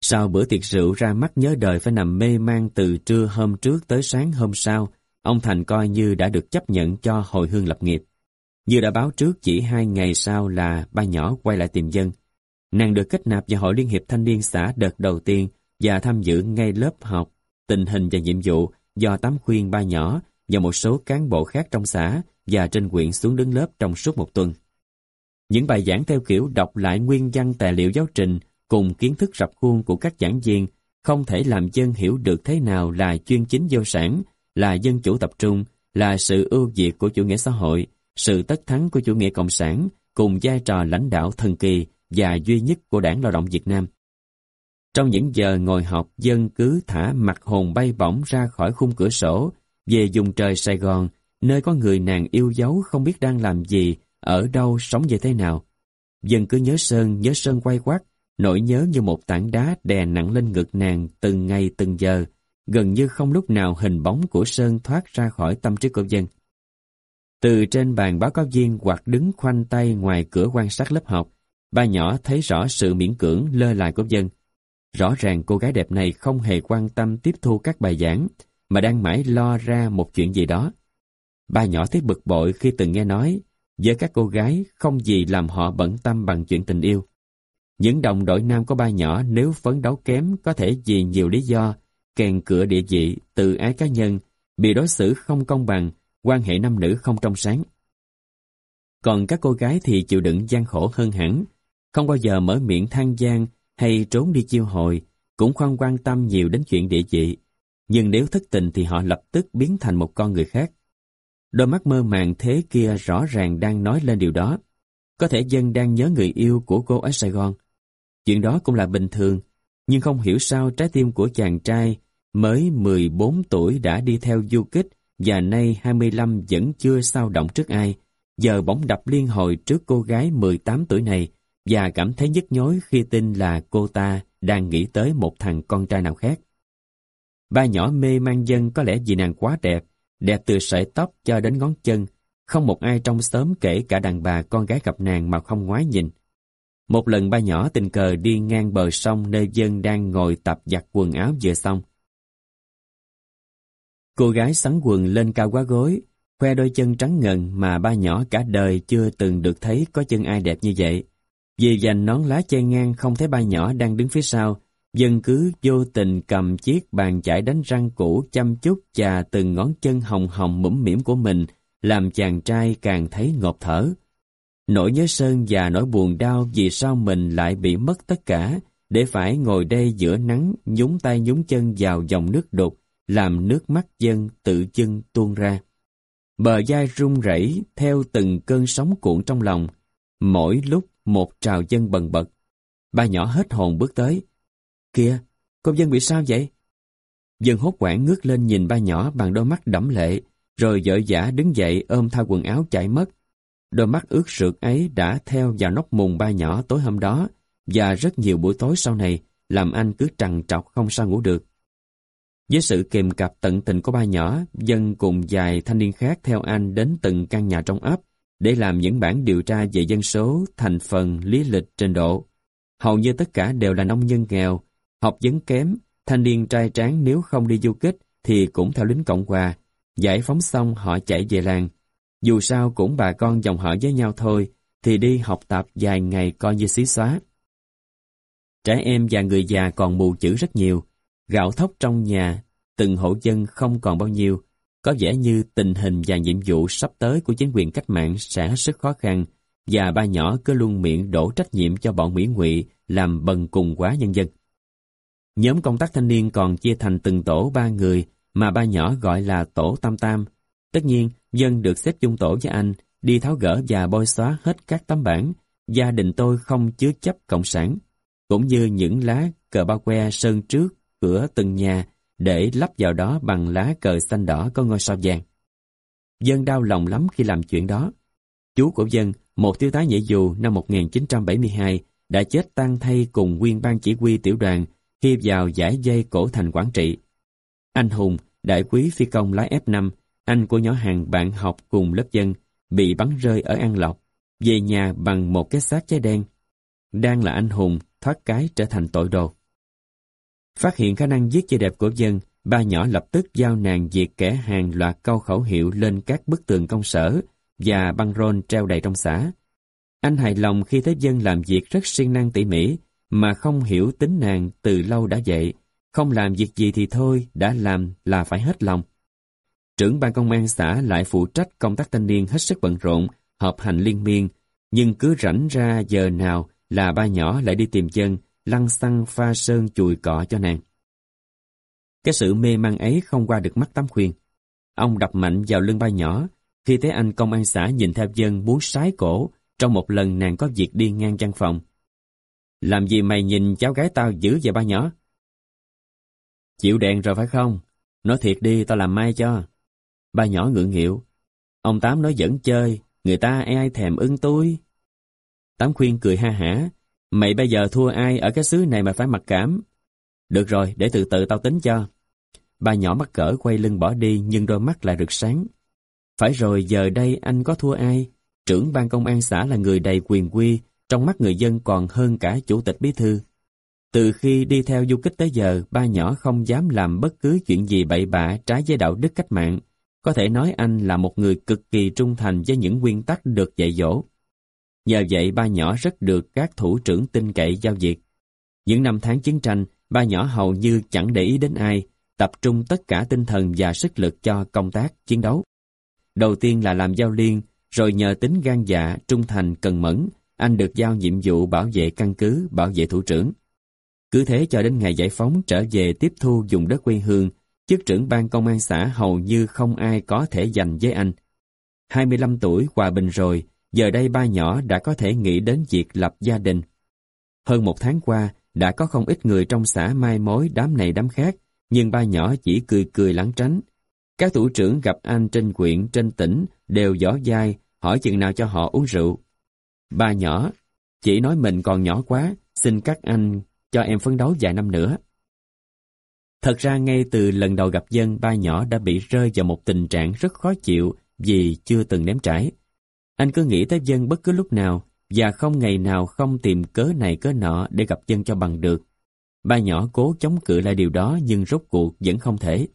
[SPEAKER 1] Sau bữa tiệc rượu ra mắt nhớ đời phải nằm mê man từ trưa hôm trước tới sáng hôm sau, ông Thành coi như đã được chấp nhận cho hồi hương lập nghiệp. Như đã báo trước chỉ hai ngày sau là ba nhỏ quay lại tìm dân. Nàng được kết nạp vào hội Liên hiệp Thanh niên xã đợt đầu tiên và tham dự ngay lớp học, tình hình và nhiệm vụ do tám khuyên ba nhỏ và một số cán bộ khác trong xã và trên quyện xuống đứng lớp trong suốt một tuần. Những bài giảng theo kiểu đọc lại nguyên văn tài liệu giáo trình cùng kiến thức rập khuôn của các giảng viên không thể làm dân hiểu được thế nào là chuyên chính vô sản là dân chủ tập trung, là sự ưu việt của chủ nghĩa xã hội, sự tất thắng của chủ nghĩa cộng sản, cùng vai trò lãnh đạo thần kỳ và duy nhất của Đảng Lao động Việt Nam. Trong những giờ ngồi học, dân cứ thả mặt hồn bay bổng ra khỏi khung cửa sổ, về dùng trời Sài Gòn, nơi có người nàng yêu dấu không biết đang làm gì, ở đâu, sống như thế nào. Dân cứ nhớ Sơn, nhớ Sơn quay quát, nỗi nhớ như một tảng đá đè nặng lên ngực nàng từng ngày từng giờ, gần như không lúc nào hình bóng của Sơn thoát ra khỏi tâm trí của dân. Từ trên bàn báo cáo viên hoặc đứng khoanh tay ngoài cửa quan sát lớp học, ba nhỏ thấy rõ sự miễn cưỡng lơ là của dân. Rõ ràng cô gái đẹp này không hề quan tâm tiếp thu các bài giảng, mà đang mãi lo ra một chuyện gì đó. Ba nhỏ thấy bực bội khi từng nghe nói, với các cô gái không gì làm họ bận tâm bằng chuyện tình yêu. Những đồng đội nam của ba nhỏ nếu phấn đấu kém có thể vì nhiều lý do kèn cửa địa vị, tự ái cá nhân, bị đối xử không công bằng, quan hệ nam nữ không trong sáng. Còn các cô gái thì chịu đựng gian khổ hơn hẳn, không bao giờ mở miệng than gian hay trốn đi chiêu hồi, cũng không quan tâm nhiều đến chuyện địa vị. Nhưng nếu thất tình thì họ lập tức biến thành một con người khác. Đôi mắt mơ màng thế kia rõ ràng đang nói lên điều đó. Có thể dân đang nhớ người yêu của cô ở Sài Gòn. Chuyện đó cũng là bình thường, nhưng không hiểu sao trái tim của chàng trai mới 14 tuổi đã đi theo du kích và nay 25 vẫn chưa sao động trước ai, giờ bỗng đập liên hồi trước cô gái 18 tuổi này, và cảm thấy nhức nhối khi tin là cô ta đang nghĩ tới một thằng con trai nào khác. Ba nhỏ mê mang dân có lẽ vì nàng quá đẹp, đẹp từ sợi tóc cho đến ngón chân, không một ai trong xóm kể cả đàn bà con gái gặp nàng mà không ngoái nhìn. Một lần ba nhỏ tình cờ đi ngang bờ sông nơi dân đang ngồi tập giặt quần áo vừa xong. Cô gái sắn quần lên cao quá gối, khoe đôi chân trắng ngần mà ba nhỏ cả đời chưa từng được thấy có chân ai đẹp như vậy. Vì dành nón lá che ngang không thấy ba nhỏ đang đứng phía sau, dân cứ vô tình cầm chiếc bàn chải đánh răng cũ chăm chút chà từng ngón chân hồng hồng mũm mỉm của mình, làm chàng trai càng thấy ngột thở. Nỗi nhớ sơn và nỗi buồn đau vì sao mình lại bị mất tất cả, để phải ngồi đây giữa nắng nhúng tay nhúng chân vào dòng nước đục, làm nước mắt dân tự chân tuôn ra. Bờ vai rung rẩy theo từng cơn sóng cuộn trong lòng, mỗi lúc một trào dân bần bật. Ba nhỏ hết hồn bước tới. Kìa, công dân bị sao vậy? Dân hốt quảng ngước lên nhìn ba nhỏ bằng đôi mắt đẫm lệ, rồi dở dã đứng dậy ôm thao quần áo chạy mất. Đôi mắt ướt sượt ấy đã theo vào nóc mùng ba nhỏ tối hôm đó, và rất nhiều buổi tối sau này, làm anh cứ trằn trọc không sao ngủ được. Với sự kèm cặp tận tình của ba nhỏ, dân cùng vài thanh niên khác theo anh đến từng căn nhà trong ấp để làm những bản điều tra về dân số, thành phần, lý lịch, trình độ. Hầu như tất cả đều là nông dân nghèo, học vấn kém, thanh niên trai tráng nếu không đi du kích thì cũng theo lính Cộng Hòa. Giải phóng xong họ chạy về làng. Dù sao cũng bà con dòng họ với nhau thôi, thì đi học tập vài ngày coi như xí xóa. Trẻ em và người già còn mù chữ rất nhiều, Gạo thóc trong nhà, từng hộ dân không còn bao nhiêu, có vẻ như tình hình và nhiệm vụ sắp tới của chính quyền cách mạng sẽ rất khó khăn và ba nhỏ cứ luôn miệng đổ trách nhiệm cho bọn Mỹ ngụy làm bần cùng quá nhân dân. Nhóm công tác thanh niên còn chia thành từng tổ ba người mà ba nhỏ gọi là tổ tam tam. Tất nhiên, dân được xếp chung tổ với anh, đi tháo gỡ và bôi xóa hết các tấm bản. Gia đình tôi không chứa chấp cộng sản, cũng như những lá cờ ba que sơn trước cửa từng nhà để lắp vào đó bằng lá cờ xanh đỏ có ngôi sao vàng. Dân đau lòng lắm khi làm chuyện đó. Chú của dân, một thiếu tá nhảy dù năm 1972, đã chết tan thay cùng nguyên ban chỉ huy tiểu đoàn khi vào giải dây cổ thành Quảng Trị. Anh Hùng, đại quý phi công lái F5, anh của nhỏ hàng bạn học cùng lớp dân, bị bắn rơi ở An Lộc, về nhà bằng một cái xác cháy đen. Đang là anh Hùng, thoát cái trở thành tội đồ. Phát hiện khả năng giết chơi đẹp của dân, ba nhỏ lập tức giao nàng diệt kẻ hàng loạt câu khẩu hiệu lên các bức tường công sở và băng rôn treo đầy trong xã. Anh hài lòng khi thấy dân làm việc rất siêng năng tỉ mỉ, mà không hiểu tính nàng từ lâu đã vậy. Không làm việc gì thì thôi, đã làm là phải hết lòng. Trưởng ban công an xã lại phụ trách công tác thanh niên hết sức bận rộn, họp hành liên miên, nhưng cứ rảnh ra giờ nào là ba nhỏ lại đi tìm dân, lăng xăng pha sơn chùi cọ cho nàng. Cái sự mê man ấy không qua được mắt Tám Khuyên. Ông đập mạnh vào lưng ba nhỏ, khi thấy anh công an xã nhìn theo dân muốn sái cổ trong một lần nàng có việc đi ngang văn phòng. Làm gì mày nhìn cháu gái tao giữ về ba nhỏ? Chịu đèn rồi phải không? Nói thiệt đi tao làm mai cho. Ba nhỏ ngượng nghịu. Ông Tám nói dẫn chơi, người ta ai thèm ưng tôi. Tám khuyên cười ha hả, Mày bây giờ thua ai ở cái xứ này mà phải mặc cảm. Được rồi, để từ từ tao tính cho. Ba nhỏ mắc cỡ quay lưng bỏ đi nhưng đôi mắt lại rực sáng. Phải rồi giờ đây anh có thua ai? Trưởng ban công an xã là người đầy quyền quy, trong mắt người dân còn hơn cả chủ tịch bí thư. Từ khi đi theo du kích tới giờ, ba nhỏ không dám làm bất cứ chuyện gì bậy bạ trái với đạo đức cách mạng. Có thể nói anh là một người cực kỳ trung thành với những nguyên tắc được dạy dỗ. Nhờ vậy ba nhỏ rất được các thủ trưởng tin cậy giao việc. Những năm tháng chiến tranh, ba nhỏ hầu như chẳng để ý đến ai, tập trung tất cả tinh thần và sức lực cho công tác, chiến đấu. Đầu tiên là làm giao liên, rồi nhờ tính gan dạ, trung thành, cần mẫn, anh được giao nhiệm vụ bảo vệ căn cứ, bảo vệ thủ trưởng. Cứ thế cho đến ngày giải phóng trở về tiếp thu dùng đất quê hương, chức trưởng ban công an xã hầu như không ai có thể giành với anh. 25 tuổi hòa bình rồi, Giờ đây ba nhỏ đã có thể nghĩ đến việc lập gia đình. Hơn một tháng qua, đã có không ít người trong xã mai mối đám này đám khác, nhưng ba nhỏ chỉ cười cười lảng tránh. Các thủ trưởng gặp anh trên quyện, trên tỉnh đều giỏ dai, hỏi chừng nào cho họ uống rượu. Ba nhỏ, Chỉ nói mình còn nhỏ quá, xin các anh cho em phấn đấu vài năm nữa. Thật ra ngay từ lần đầu gặp dân, ba nhỏ đã bị rơi vào một tình trạng rất khó chịu vì chưa từng nếm trải. Anh cứ nghĩ tới dân bất cứ lúc nào và không ngày nào không tìm cớ này cớ nọ để gặp dân cho bằng được. Ba nhỏ cố chống cự lại điều đó nhưng rốt cuộc vẫn không thể.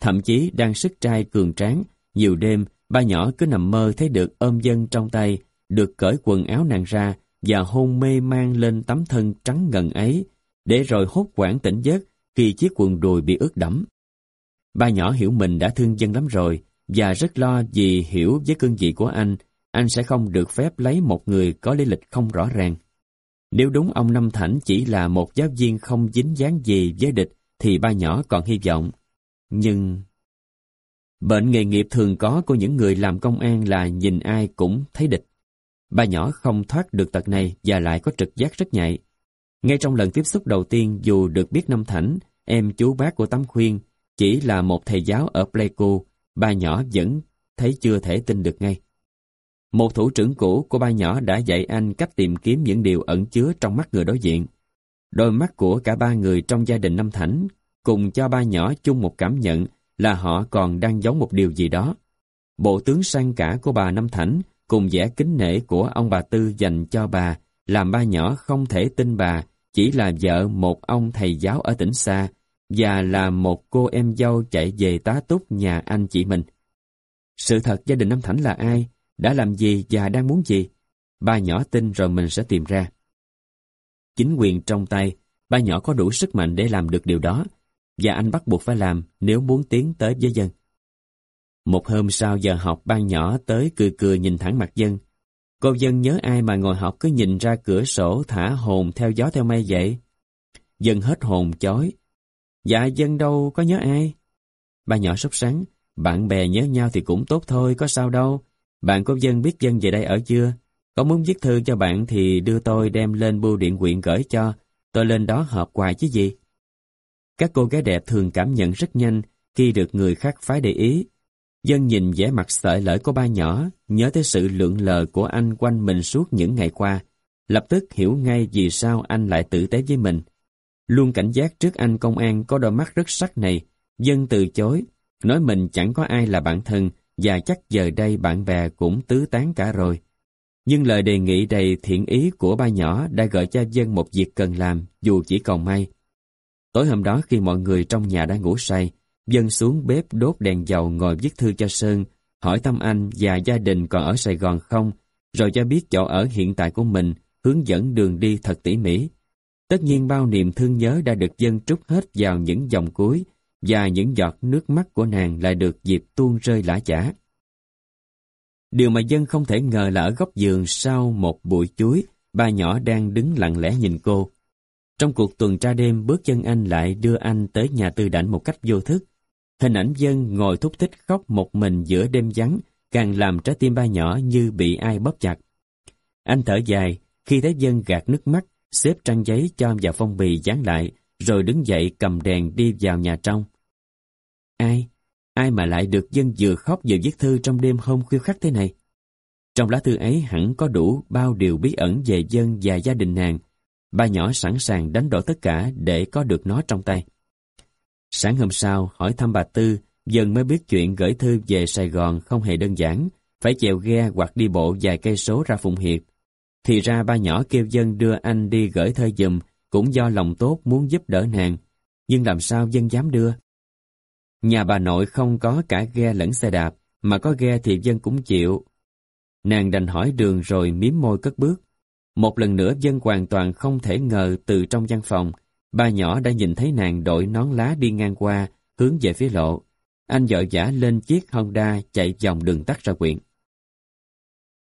[SPEAKER 1] Thậm chí đang sức trai cường tráng, nhiều đêm ba nhỏ cứ nằm mơ thấy được ôm dân trong tay, được cởi quần áo nàng ra và hôn mê mang lên tấm thân trắng ngần ấy, để rồi hốt quảng tỉnh giấc khi chiếc quần đùi bị ướt đẫm. Ba nhỏ hiểu mình đã thương dân lắm rồi và rất lo vì hiểu với cương vị của anh, anh sẽ không được phép lấy một người có lý lịch không rõ ràng. Nếu đúng ông Năm Thảnh chỉ là một giáo viên không dính dáng gì với địch thì ba nhỏ còn hy vọng. Nhưng... Bệnh nghề nghiệp thường có của những người làm công an là nhìn ai cũng thấy địch. Ba nhỏ không thoát được tật này và lại có trực giác rất nhạy. Ngay trong lần tiếp xúc đầu tiên dù được biết Năm Thảnh, em chú bác của Tấm Khuyên, chỉ là một thầy giáo ở Pleiku, ba nhỏ vẫn thấy chưa thể tin được ngay. Một thủ trưởng cũ của ba nhỏ đã dạy anh cách tìm kiếm những điều ẩn chứa trong mắt người đối diện. Đôi mắt của cả ba người trong gia đình Năm Thảnh cùng cho ba nhỏ chung một cảm nhận là họ còn đang giấu một điều gì đó. Bộ tướng sang cả của bà Năm Thảnh cùng vẻ kính nể của ông bà Tư dành cho bà làm ba nhỏ không thể tin bà chỉ là vợ một ông thầy giáo ở tỉnh xa và là một cô em dâu chạy về tá túc nhà anh chị mình. Sự thật gia đình Năm Thảnh là ai, đã làm gì và đang muốn gì? Ba nhỏ tin rồi mình sẽ tìm ra. Chính quyền trong tay, ba nhỏ có đủ sức mạnh để làm được điều đó, và anh bắt buộc phải làm nếu muốn tiến tới với dân. Một hôm sau giờ học ba nhỏ tới cười cười nhìn thẳng mặt dân. Cô dân nhớ ai mà ngồi học cứ nhìn ra cửa sổ thả hồn theo gió theo mây vậy? Dân hết hồn chói. Dạ dân đâu có nhớ ai? Ba nhỏ sốc sắng, bạn bè nhớ nhau thì cũng tốt thôi, có sao đâu. Bạn có dân biết dân về đây ở chưa? Có muốn viết thư cho bạn thì đưa tôi đem lên bưu điện quyện gửi cho. Tôi lên đó họp hoài chứ gì. Các cô gái đẹp thường cảm nhận rất nhanh khi được người khác phái để ý. Dân nhìn vẻ mặt sợi lỡ của ba nhỏ, nhớ tới sự lượng lờ của anh quanh mình suốt những ngày qua. Lập tức hiểu ngay vì sao anh lại tử tế với mình. Luôn cảnh giác trước anh công an có đôi mắt rất sắc này, dân từ chối, nói mình chẳng có ai là bạn thân, và chắc giờ đây bạn bè cũng tứ tán cả rồi. Nhưng lời đề nghị đầy thiện ý của ba nhỏ đã gợi cho dân một việc cần làm, dù chỉ còn may. Tối hôm đó khi mọi người trong nhà đã ngủ say, dân xuống bếp đốt đèn dầu ngồi viết thư cho Sơn, hỏi thăm anh và gia đình còn ở Sài Gòn không, rồi cho biết chỗ ở hiện tại của mình, hướng dẫn đường đi thật tỉ mỉ. Tất nhiên bao niềm thương nhớ đã được dân trút hết vào những dòng cuối, và những giọt nước mắt của nàng lại được dịp tuôn rơi lã chả. Điều mà dân không thể ngờ là ở góc giường sau một bụi chuối, ba nhỏ đang đứng lặng lẽ nhìn cô. Trong cuộc tuần tra đêm, bước chân anh lại đưa anh tới nhà tư đảnh một cách vô thức. Hình ảnh dân ngồi thúc thích khóc một mình giữa đêm vắng, càng làm trái tim ba nhỏ như bị ai bóp chặt. Anh thở dài, khi thấy dân gạt nước mắt, xếp trang giấy cho vào phong bì dán lại, rồi đứng dậy cầm đèn đi vào nhà trong. Ai? Ai mà lại được dân vừa khóc vừa viết thư trong đêm hôm khuya khắc thế này? Trong lá thư ấy hẳn có đủ bao điều bí ẩn về dân và gia đình nàng. Ba nhỏ sẵn sàng đánh đổi tất cả để có được nó trong tay. Sáng hôm sau, hỏi thăm bà Tư, dân mới biết chuyện gửi thư về Sài Gòn không hề đơn giản, phải chèo ghe hoặc đi bộ vài cây số ra Phụng Hiệp. Thì ra ba nhỏ kêu dân đưa anh đi gửi thơ dùm, cũng do lòng tốt muốn giúp đỡ nàng. Nhưng làm sao dân dám đưa? Nhà bà nội không có cả ghe lẫn xe đạp, mà có ghe thì dân cũng chịu. Nàng đành hỏi đường rồi miếm môi cất bước. Một lần nữa dân hoàn toàn không thể ngờ từ trong văn phòng, ba nhỏ đã nhìn thấy nàng đội nón lá đi ngang qua, hướng về phía lộ. Anh vợ giả lên chiếc Honda chạy vòng đường tắt ra quyện.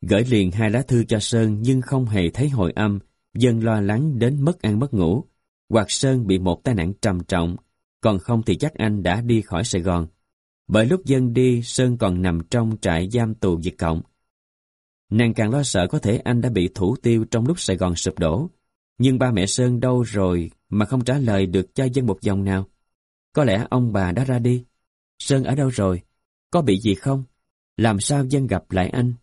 [SPEAKER 1] Gửi liền hai lá thư cho Sơn nhưng không hề thấy hồi âm, dân lo lắng đến mất ăn mất ngủ. Hoặc Sơn bị một tai nạn trầm trọng, còn không thì chắc anh đã đi khỏi Sài Gòn. Bởi lúc dân đi, Sơn còn nằm trong trại giam tù Việt Cộng. Nàng càng lo sợ có thể anh đã bị thủ tiêu trong lúc Sài Gòn sụp đổ. Nhưng ba mẹ Sơn đâu rồi mà không trả lời được cho dân một dòng nào? Có lẽ ông bà đã ra đi. Sơn ở đâu rồi? Có bị gì không? Làm sao dân gặp lại anh?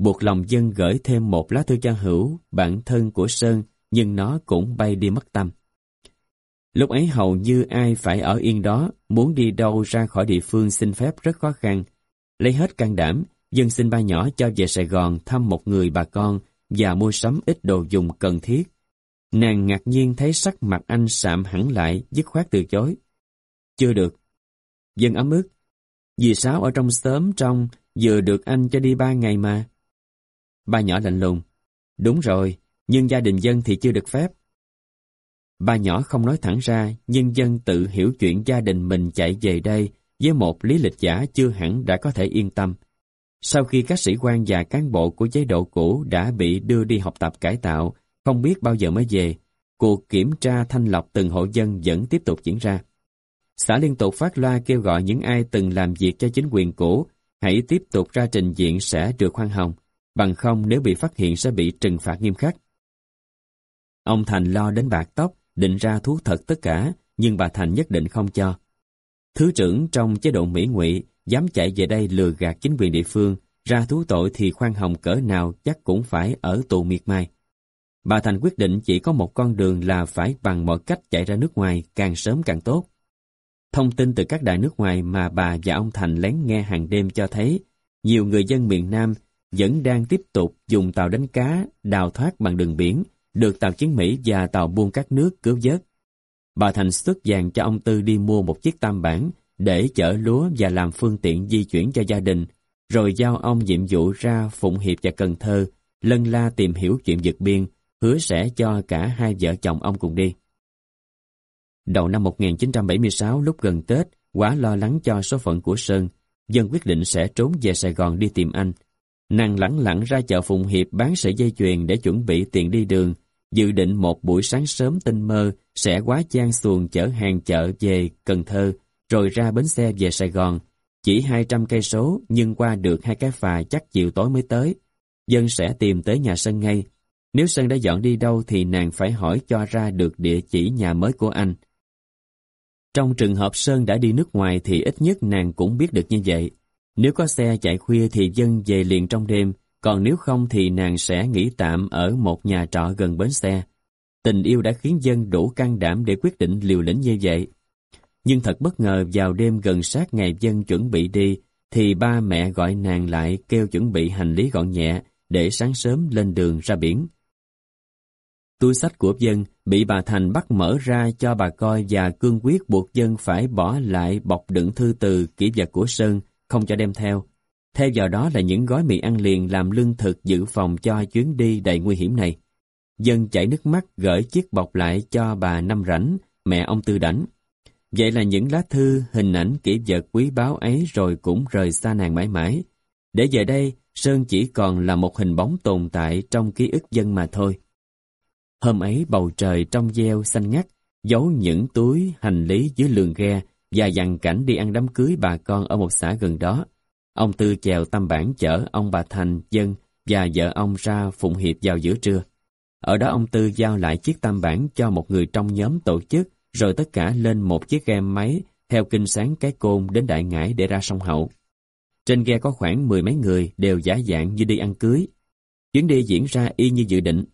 [SPEAKER 1] buộc lòng dân gửi thêm một lá thư cho hữu, bạn thân của Sơn, nhưng nó cũng bay đi mất tâm. Lúc ấy hầu như ai phải ở yên đó, muốn đi đâu ra khỏi địa phương xin phép rất khó khăn. Lấy hết can đảm, dân xin ba nhỏ cho về Sài Gòn thăm một người bà con và mua sắm ít đồ dùng cần thiết. Nàng ngạc nhiên thấy sắc mặt anh sạm hẳn lại, dứt khoát từ chối. Chưa được. Dân ấm ức. Dì Sáu ở trong sớm trong, vừa được anh cho đi ba ngày mà. Ba nhỏ lạnh lùng. Đúng rồi, nhưng gia đình dân thì chưa được phép. Ba nhỏ không nói thẳng ra, nhưng dân tự hiểu chuyện gia đình mình chạy về đây với một lý lịch giả chưa hẳn đã có thể yên tâm. Sau khi các sĩ quan và cán bộ của chế độ cũ đã bị đưa đi học tập cải tạo, không biết bao giờ mới về, cuộc kiểm tra thanh lọc từng hộ dân vẫn tiếp tục diễn ra. Xã liên tục phát loa kêu gọi những ai từng làm việc cho chính quyền cũ hãy tiếp tục ra trình diện sẽ được khoan hồng, bằng không nếu bị phát hiện sẽ bị trừng phạt nghiêm khắc. Ông Thành lo đến bạc tóc, định ra thú thật tất cả, nhưng bà Thành nhất định không cho. Thứ trưởng trong chế độ Mỹ ngụy dám chạy về đây lừa gạt chính quyền địa phương, ra thú tội thì khoan hồng cỡ nào chắc cũng phải ở tù miệt mài. Bà Thành quyết định chỉ có một con đường là phải bằng mọi cách chạy ra nước ngoài càng sớm càng tốt. Thông tin từ các đài nước ngoài mà bà và ông Thành lén nghe hàng đêm cho thấy nhiều người dân miền Nam vẫn đang tiếp tục dùng tàu đánh cá đào thoát bằng đường biển được tàu chiến Mỹ và tàu buôn các nước cứu vớt. Bà Thành xuất vàng cho ông Tư đi mua một chiếc tam bản để chở lúa và làm phương tiện di chuyển cho gia đình, rồi giao ông nhiệm vụ ra Phụng Hiệp và Cần Thơ, lân la tìm hiểu chuyện vượt biên, hứa sẽ cho cả hai vợ chồng ông cùng đi. Đầu năm 1976 lúc gần Tết, quá lo lắng cho số phận của Sơn, dân quyết định sẽ trốn về Sài Gòn đi tìm anh. Nàng lẳng lặng ra chợ Phụng Hiệp bán sợi dây chuyền để chuẩn bị tiền đi đường, dự định một buổi sáng sớm tinh mơ sẽ quá trang xuồng chở hàng chợ về Cần Thơ, rồi ra bến xe về Sài Gòn. Chỉ 200 cây số nhưng qua được hai cái phà chắc chiều tối mới tới. Dân sẽ tìm tới nhà Sơn ngay. Nếu Sơn đã dọn đi đâu thì nàng phải hỏi cho ra được địa chỉ nhà mới của anh. Trong trường hợp Sơn đã đi nước ngoài thì ít nhất nàng cũng biết được như vậy. Nếu có xe chạy khuya thì dân về liền trong đêm, còn nếu không thì nàng sẽ nghỉ tạm ở một nhà trọ gần bến xe. Tình yêu đã khiến dân đủ can đảm để quyết định liều lĩnh như vậy. Nhưng thật bất ngờ vào đêm gần sát ngày dân chuẩn bị đi, thì ba mẹ gọi nàng lại kêu chuẩn bị hành lý gọn nhẹ để sáng sớm lên đường ra biển. Túi sách của dân bị bà Thành bắt mở ra cho bà coi và cương quyết buộc dân phải bỏ lại bọc đựng thư từ kỹ vật của Sơn, không cho đem theo. Theo vào đó là những gói mì ăn liền làm lương thực dự phòng cho chuyến đi đầy nguy hiểm này. Dân chảy nước mắt gửi chiếc bọc lại cho bà Năm Rảnh, mẹ ông Tư Đảnh. Vậy là những lá thư, hình ảnh kỷ vật quý báu ấy rồi cũng rời xa nàng mãi mãi. Để giờ đây, Sơn chỉ còn là một hình bóng tồn tại trong ký ức dân mà thôi. Hôm ấy bầu trời trong gieo xanh ngắt, giấu những túi hành lý dưới lường ghe và dàn cảnh đi ăn đám cưới bà con ở một xã gần đó. Ông Tư chèo tam bản chở ông bà Thành, dân và vợ ông ra Phụng Hiệp vào giữa trưa. Ở đó ông Tư giao lại chiếc tam bản cho một người trong nhóm tổ chức, rồi tất cả lên một chiếc ghe máy theo kinh sáng cái côn đến Đại Ngãi để ra sông Hậu. Trên ghe có khoảng mười mấy người đều giả dạng như đi ăn cưới. Chuyến đi diễn ra y như dự định.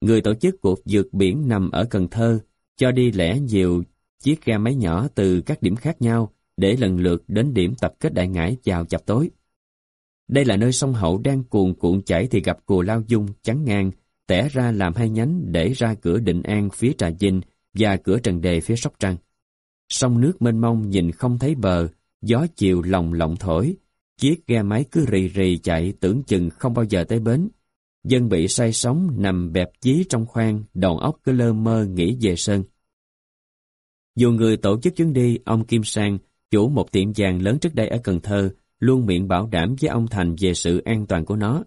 [SPEAKER 1] Người tổ chức cuộc vượt biển nằm ở Cần Thơ, cho đi lẻ nhiều chiếc ghe máy nhỏ từ các điểm khác nhau để lần lượt đến điểm tập kết đại ngãi vào chập tối. Đây là nơi sông Hậu đang cuồn cuộn chảy thì gặp cù lao dung chắn ngang, tẻ ra làm hai nhánh để ra cửa Định An phía Trà Vinh và cửa Trần Đề phía Sóc Trăng. Sông nước mênh mông nhìn không thấy bờ, gió chiều lòng lộng thổi, chiếc ghe máy cứ rì rì chạy tưởng chừng không bao giờ tới bến. Dân bị say sóng nằm bẹp chí trong khoang, đầu óc cứ lơ mơ nghĩ về sơn. Dù người tổ chức chuyến đi, ông Kim Sang, chủ một tiệm vàng lớn trước đây ở Cần Thơ, luôn miệng bảo đảm với ông Thành về sự an toàn của nó.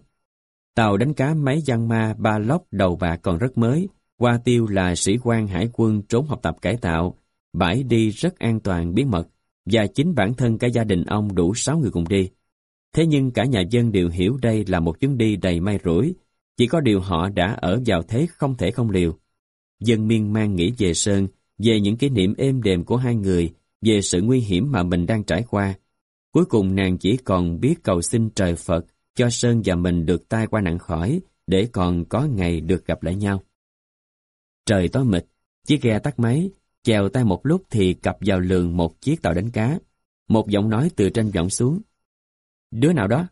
[SPEAKER 1] Tàu đánh cá máy giăng ma ba lóc đầu bạc còn rất mới, qua tiêu là sĩ quan hải quân trốn học tập cải tạo, bãi đi rất an toàn bí mật, và chính bản thân cả gia đình ông đủ 6 người cùng đi. Thế nhưng cả nhà dân đều hiểu đây là một chuyến đi đầy may rủi, chỉ có điều họ đã ở vào thế không thể không liều. Dân miên man nghĩ về Sơn, về những kỷ niệm êm đềm của hai người, về sự nguy hiểm mà mình đang trải qua. Cuối cùng nàng chỉ còn biết cầu xin trời Phật cho Sơn và mình được tai qua nạn khỏi, để còn có ngày được gặp lại nhau. Trời tối mịt, chiếc ghe tắt máy, chèo tay một lúc thì cập vào lường một chiếc tàu đánh cá. Một giọng nói từ trên vọng xuống. Đứa nào đó?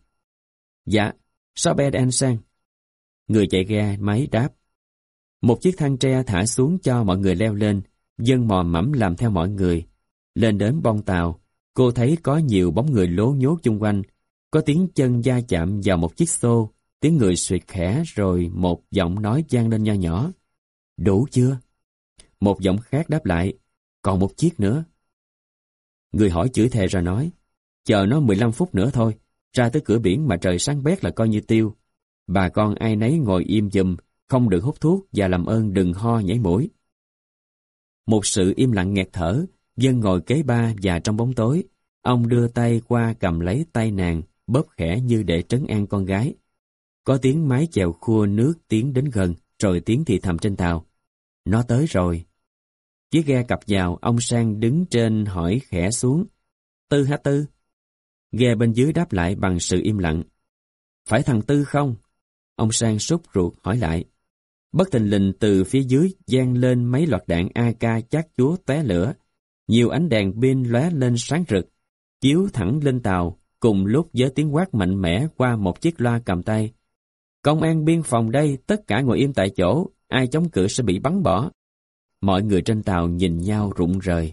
[SPEAKER 1] Dạ, Sorbet Sang. Người chạy ghe máy đáp. Một chiếc thang tre thả xuống cho mọi người leo lên, dân mò mẫm làm theo mọi người. Lên đến bong tàu, cô thấy có nhiều bóng người lố nhốt chung quanh, có tiếng chân da chạm vào một chiếc xô, tiếng người suyệt khẽ rồi một giọng nói gian lên nho nhỏ. Đủ chưa? Một giọng khác đáp lại, còn một chiếc nữa. Người hỏi chửi thề rồi nói, chờ nó 15 phút nữa thôi, ra tới cửa biển mà trời sáng bét là coi như tiêu. Bà con ai nấy ngồi im dùm, không được hút thuốc và làm ơn đừng ho nhảy mũi. Một sự im lặng nghẹt thở, dân ngồi kế ba và trong bóng tối, ông đưa tay qua cầm lấy tay nàng, bóp khẽ như để trấn an con gái. Có tiếng mái chèo khua nước tiến đến gần, rồi tiếng thì thầm trên tàu. Nó tới rồi. Chiếc ghe cập vào, ông Sang đứng trên hỏi khẽ xuống. Tư hả Tư? Ghe bên dưới đáp lại bằng sự im lặng. Phải thằng Tư không? Ông Sang sốt ruột hỏi lại. Bất tình lình từ phía dưới gian lên mấy loạt đạn AK chát chúa té lửa. Nhiều ánh đèn pin lóe lên sáng rực, chiếu thẳng lên tàu, cùng lúc với tiếng quát mạnh mẽ qua một chiếc loa cầm tay. Công an biên phòng đây, tất cả ngồi im tại chỗ, ai chống cự sẽ bị bắn bỏ. Mọi người trên tàu nhìn nhau rụng rời.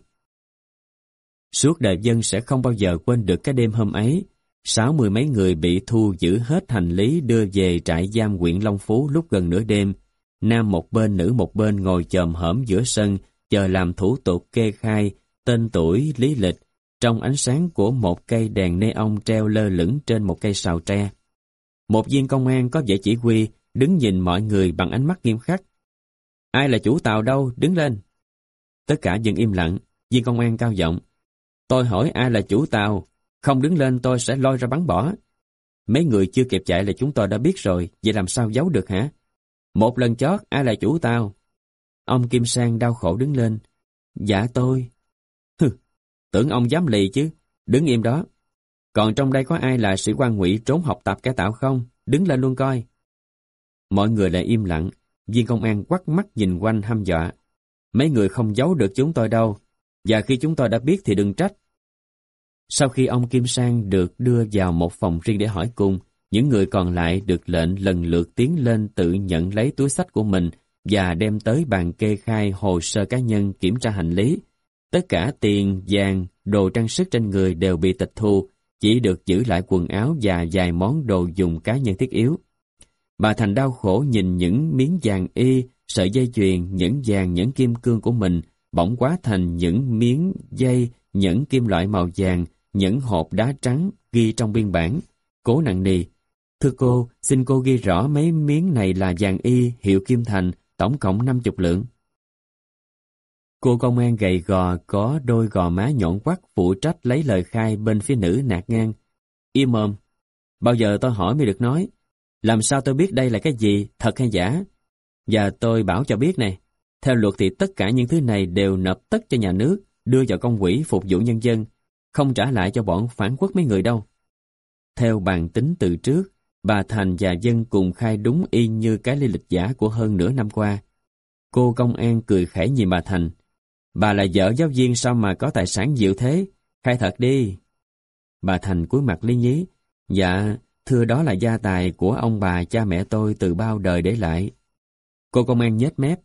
[SPEAKER 1] Suốt đời dân sẽ không bao giờ quên được cái đêm hôm ấy, sáu mươi mấy người bị thu giữ hết hành lý đưa về trại giam huyện Long Phú lúc gần nửa đêm. Nam một bên, nữ một bên ngồi chồm hởm giữa sân, chờ làm thủ tục kê khai, tên tuổi, lý lịch, trong ánh sáng của một cây đèn neon treo lơ lửng trên một cây sào tre. Một viên công an có vẻ chỉ huy, đứng nhìn mọi người bằng ánh mắt nghiêm khắc. Ai là chủ tàu đâu, đứng lên. Tất cả dừng im lặng, viên công an cao giọng. Tôi hỏi ai là chủ tàu, không đứng lên tôi sẽ lôi ra bắn bỏ. Mấy người chưa kịp chạy là chúng tôi đã biết rồi, vậy làm sao giấu được hả? Một lần chót, ai là chủ tàu? Ông Kim Sang đau khổ đứng lên. Dạ tôi. Tưởng ông dám lì chứ, đứng im đó. Còn trong đây có ai là sĩ quan ngụy trốn học tập cải tạo không? Đứng lên luôn coi. Mọi người lại im lặng, viên công an quắt mắt nhìn quanh hăm dọa. Mấy người không giấu được chúng tôi đâu, và khi chúng tôi đã biết thì đừng trách. Sau khi ông Kim Sang được đưa vào một phòng riêng để hỏi cung, những người còn lại được lệnh lần lượt tiến lên tự nhận lấy túi sách của mình và đem tới bàn kê khai hồ sơ cá nhân kiểm tra hành lý. Tất cả tiền, vàng, đồ trang sức trên người đều bị tịch thu, chỉ được giữ lại quần áo và vài món đồ dùng cá nhân thiết yếu. Bà Thành đau khổ nhìn những miếng vàng y, sợi dây chuyền, những vàng, những kim cương của mình bỗng quá thành những miếng dây, những kim loại màu vàng, những hộp đá trắng ghi trong biên bản. Cố nặng nì. Thưa cô, xin cô ghi rõ mấy miếng này là vàng y, hiệu Kim Thành, tổng cộng 50 lượng. Cô công an gầy gò có đôi gò má nhọn quắt phụ trách lấy lời khai bên phía nữ nạt ngang. Im mồm. Bao giờ tôi hỏi mới được nói. Làm sao tôi biết đây là cái gì, thật hay giả? Và tôi bảo cho biết này, theo luật thì tất cả những thứ này đều nộp tất cho nhà nước, đưa vào công quỹ phục vụ nhân dân, không trả lại cho bọn phản quốc mấy người đâu. Theo bàn tính từ trước, bà Thành và Dân cùng khai đúng y như cái ly lịch giả của hơn nửa năm qua. Cô công an cười khẽ nhìn bà Thành. Bà là vợ giáo viên sao mà có tài sản nhiều thế? Khai thật đi. Bà Thành cúi mặt lý nhí. Dạ, thưa đó là gia tài của ông bà cha mẹ tôi từ bao đời để lại. Cô công an nhếch mép.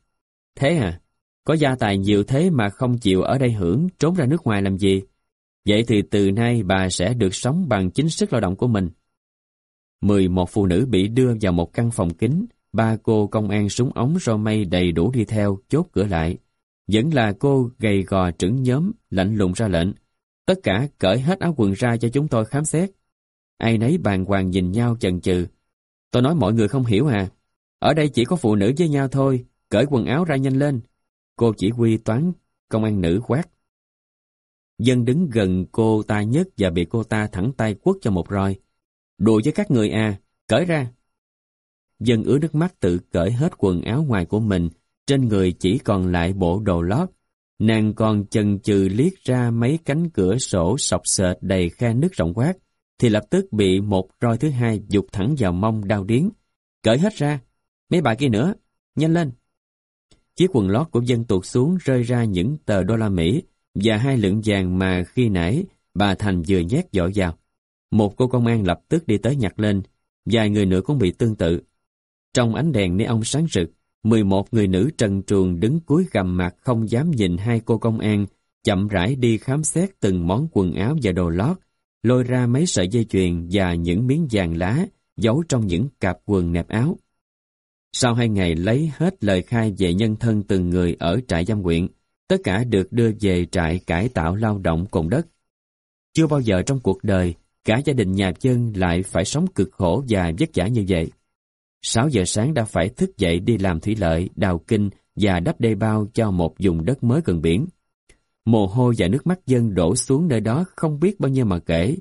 [SPEAKER 1] Thế à? Có gia tài nhiều thế mà không chịu ở đây hưởng, trốn ra nước ngoài làm gì? Vậy thì từ nay bà sẽ được sống bằng chính sức lao động của mình. Mười một phụ nữ bị đưa vào một căn phòng kính, ba cô công an súng ống ro mây đầy đủ đi theo, chốt cửa lại. Vẫn là cô gầy gò trứng nhóm, lạnh lùng ra lệnh. Tất cả cởi hết áo quần ra cho chúng tôi khám xét. Ai nấy bàn hoàng nhìn nhau chần chừ. Tôi nói mọi người không hiểu à. Ở đây chỉ có phụ nữ với nhau thôi, cởi quần áo ra nhanh lên. Cô chỉ huy toán, công an nữ quát. Dân đứng gần cô ta nhất và bị cô ta thẳng tay quất cho một roi. Đùa với các người à, cởi ra. Dân ứa nước mắt tự cởi hết quần áo ngoài của mình, trên người chỉ còn lại bộ đồ lót. Nàng còn chần chừ liếc ra mấy cánh cửa sổ sọc sệt đầy khe nước rộng quát. thì lập tức bị một roi thứ hai dục thẳng vào mông đau điến. Cởi hết ra, mấy bà kia nữa, nhanh lên. Chiếc quần lót của dân tuột xuống rơi ra những tờ đô la Mỹ và hai lượng vàng mà khi nãy bà Thành vừa nhét dội vào. Một cô công an lập tức đi tới nhặt lên, vài người nữa cũng bị tương tự. Trong ánh đèn neon sáng rực, 11 người nữ trần truồng đứng cuối gầm mặt không dám nhìn hai cô công an, chậm rãi đi khám xét từng món quần áo và đồ lót, lôi ra mấy sợi dây chuyền và những miếng vàng lá giấu trong những cặp quần nẹp áo. Sau hai ngày lấy hết lời khai về nhân thân từng người ở trại giam quyện, tất cả được đưa về trại cải tạo lao động cùng đất. Chưa bao giờ trong cuộc đời, cả gia đình nhà dân lại phải sống cực khổ và vất vả như vậy. 6 giờ sáng đã phải thức dậy đi làm thủy lợi, đào kinh và đắp đê bao cho một vùng đất mới gần biển. Mồ hôi và nước mắt dân đổ xuống nơi đó không biết bao nhiêu mà kể.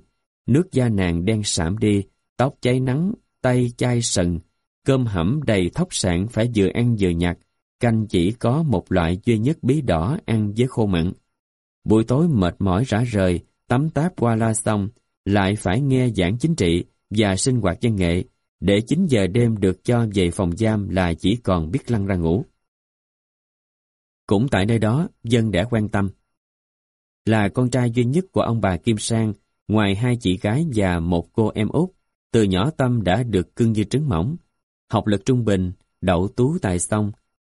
[SPEAKER 1] Nước da nàng đen sạm đi, tóc cháy nắng, tay chai sần, cơm hẩm đầy thóc sạn phải vừa ăn vừa nhặt, canh chỉ có một loại duy nhất bí đỏ ăn với khô mặn. Buổi tối mệt mỏi rã rời, tắm táp qua la xong, lại phải nghe giảng chính trị và sinh hoạt văn nghệ, để 9 giờ đêm được cho về phòng giam là chỉ còn biết lăn ra ngủ. Cũng tại nơi đó, dân đã quan tâm. Là con trai duy nhất của ông bà Kim Sang, ngoài hai chị gái và một cô em út, từ nhỏ Tâm đã được cưng như trứng mỏng. Học lực trung bình, đậu tú tài xong,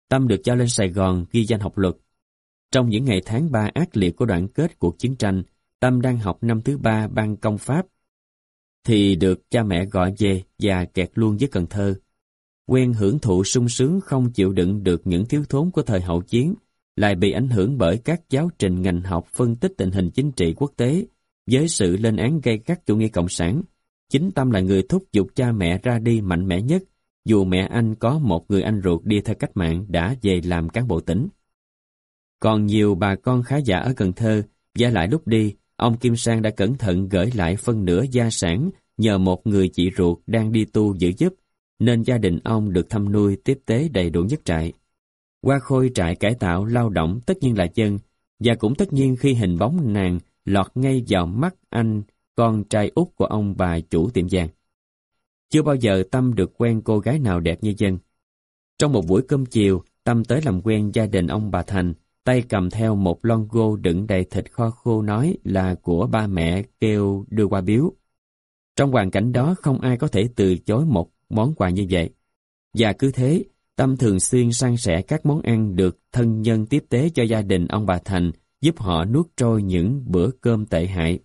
[SPEAKER 1] Tâm được cho lên Sài Gòn ghi danh học luật. Trong những ngày tháng ba ác liệt của đoạn kết cuộc chiến tranh, Tâm đang học năm thứ ba ban công Pháp, thì được cha mẹ gọi về và kẹt luôn với Cần Thơ. Quen hưởng thụ sung sướng không chịu đựng được những thiếu thốn của thời hậu chiến, lại bị ảnh hưởng bởi các giáo trình ngành học phân tích tình hình chính trị quốc tế, với sự lên án gây gắt chủ nghĩa cộng sản. Chính Tâm là người thúc giục cha mẹ ra đi mạnh mẽ nhất, dù mẹ anh có một người anh ruột đi theo cách mạng đã về làm cán bộ tỉnh. Còn nhiều bà con khá giả ở Cần Thơ, gia lại lúc đi, ông Kim Sang đã cẩn thận gửi lại phân nửa gia sản nhờ một người chị ruột đang đi tu giữ giúp, nên gia đình ông được thăm nuôi tiếp tế đầy đủ nhất trại. Qua khôi trại cải tạo lao động tất nhiên là chân, và cũng tất nhiên khi hình bóng nàng lọt ngay vào mắt anh, con trai út của ông bà chủ tiệm vàng. Chưa bao giờ Tâm được quen cô gái nào đẹp như dân. Trong một buổi cơm chiều, Tâm tới làm quen gia đình ông bà Thành, tay cầm theo một lon gô đựng đầy thịt kho khô nói là của ba mẹ kêu đưa qua biếu. Trong hoàn cảnh đó không ai có thể từ chối một món quà như vậy. Và cứ thế, Tâm thường xuyên san sẻ các món ăn được thân nhân tiếp tế cho gia đình ông bà Thành, giúp họ nuốt trôi những bữa cơm tệ hại.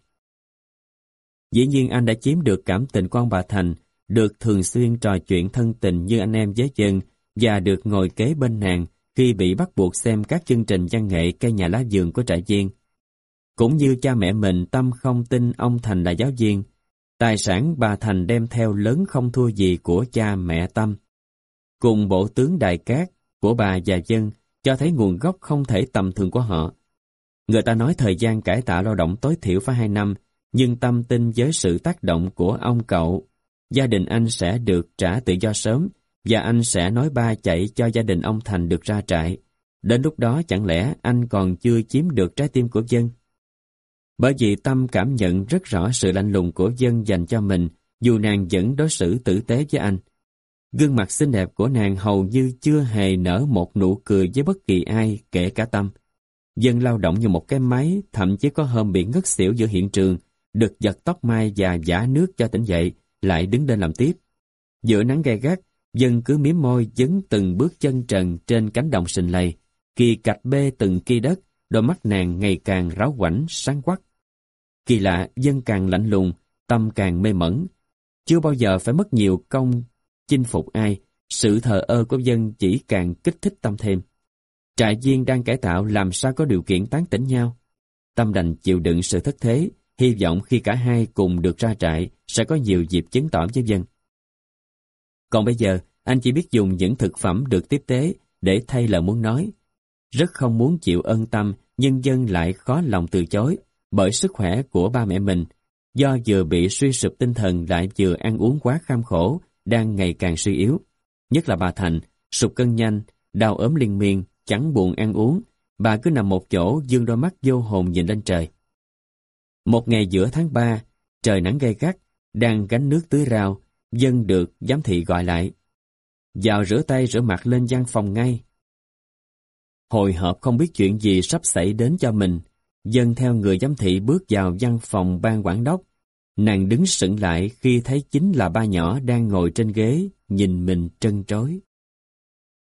[SPEAKER 1] Dĩ nhiên anh đã chiếm được cảm tình của ông bà Thành, được thường xuyên trò chuyện thân tình như anh em với dân và được ngồi kế bên nàng khi bị bắt buộc xem các chương trình văn nghệ cây nhà lá vườn của trại viên. Cũng như cha mẹ mình Tâm không tin ông Thành là giáo viên, tài sản bà Thành đem theo lớn không thua gì của cha mẹ Tâm. Cùng bộ tướng Đài Cát của bà và dân cho thấy nguồn gốc không thể tầm thường của họ. Người ta nói thời gian cải tạo lao động tối thiểu phải 2 năm, nhưng Tâm tin với sự tác động của ông cậu, gia đình anh sẽ được trả tự do sớm và anh sẽ nói ba chạy cho gia đình ông Thành được ra trại. Đến lúc đó chẳng lẽ anh còn chưa chiếm được trái tim của dân? Bởi vì Tâm cảm nhận rất rõ sự lạnh lùng của dân dành cho mình, dù nàng vẫn đối xử tử tế với anh. Gương mặt xinh đẹp của nàng hầu như chưa hề nở một nụ cười với bất kỳ ai, kể cả Tâm. Dân lao động như một cái máy, thậm chí có hôm bị ngất xỉu giữa hiện trường, được giật tóc mai và giả nước cho tỉnh dậy, lại đứng lên làm tiếp. Giữa nắng gay gắt, dân cứ miếm môi dấn từng bước chân trần trên cánh đồng sình lầy, kỳ cạch bê từng kỳ đất, đôi mắt nàng ngày càng ráo quảnh, sáng quắc. Kỳ lạ, dân càng lạnh lùng, tâm càng mê mẩn. Chưa bao giờ phải mất nhiều công chinh phục ai, sự thờ ơ của dân chỉ càng kích thích tâm thêm. Trại viên đang cải tạo làm sao có điều kiện tán tỉnh nhau. Tâm đành chịu đựng sự thất thế, hy vọng khi cả hai cùng được ra trại sẽ có nhiều dịp chứng tỏ với dân. Còn bây giờ, anh chỉ biết dùng những thực phẩm được tiếp tế để thay lời muốn nói. Rất không muốn chịu ân tâm, nhưng dân lại khó lòng từ chối bởi sức khỏe của ba mẹ mình. Do vừa bị suy sụp tinh thần lại vừa ăn uống quá kham khổ, đang ngày càng suy yếu. Nhất là bà Thành, sụp cân nhanh, đau ốm liên miên, chẳng buồn ăn uống. Bà cứ nằm một chỗ dương đôi mắt vô hồn nhìn lên trời. Một ngày giữa tháng 3, trời nắng gay gắt, đang gánh nước tưới rau, dân được giám thị gọi lại. Vào rửa tay rửa mặt lên văn phòng ngay. Hồi hộp không biết chuyện gì sắp xảy đến cho mình, dân theo người giám thị bước vào văn phòng ban quản đốc. Nàng đứng sững lại khi thấy chính là ba nhỏ đang ngồi trên ghế, nhìn mình trân trối.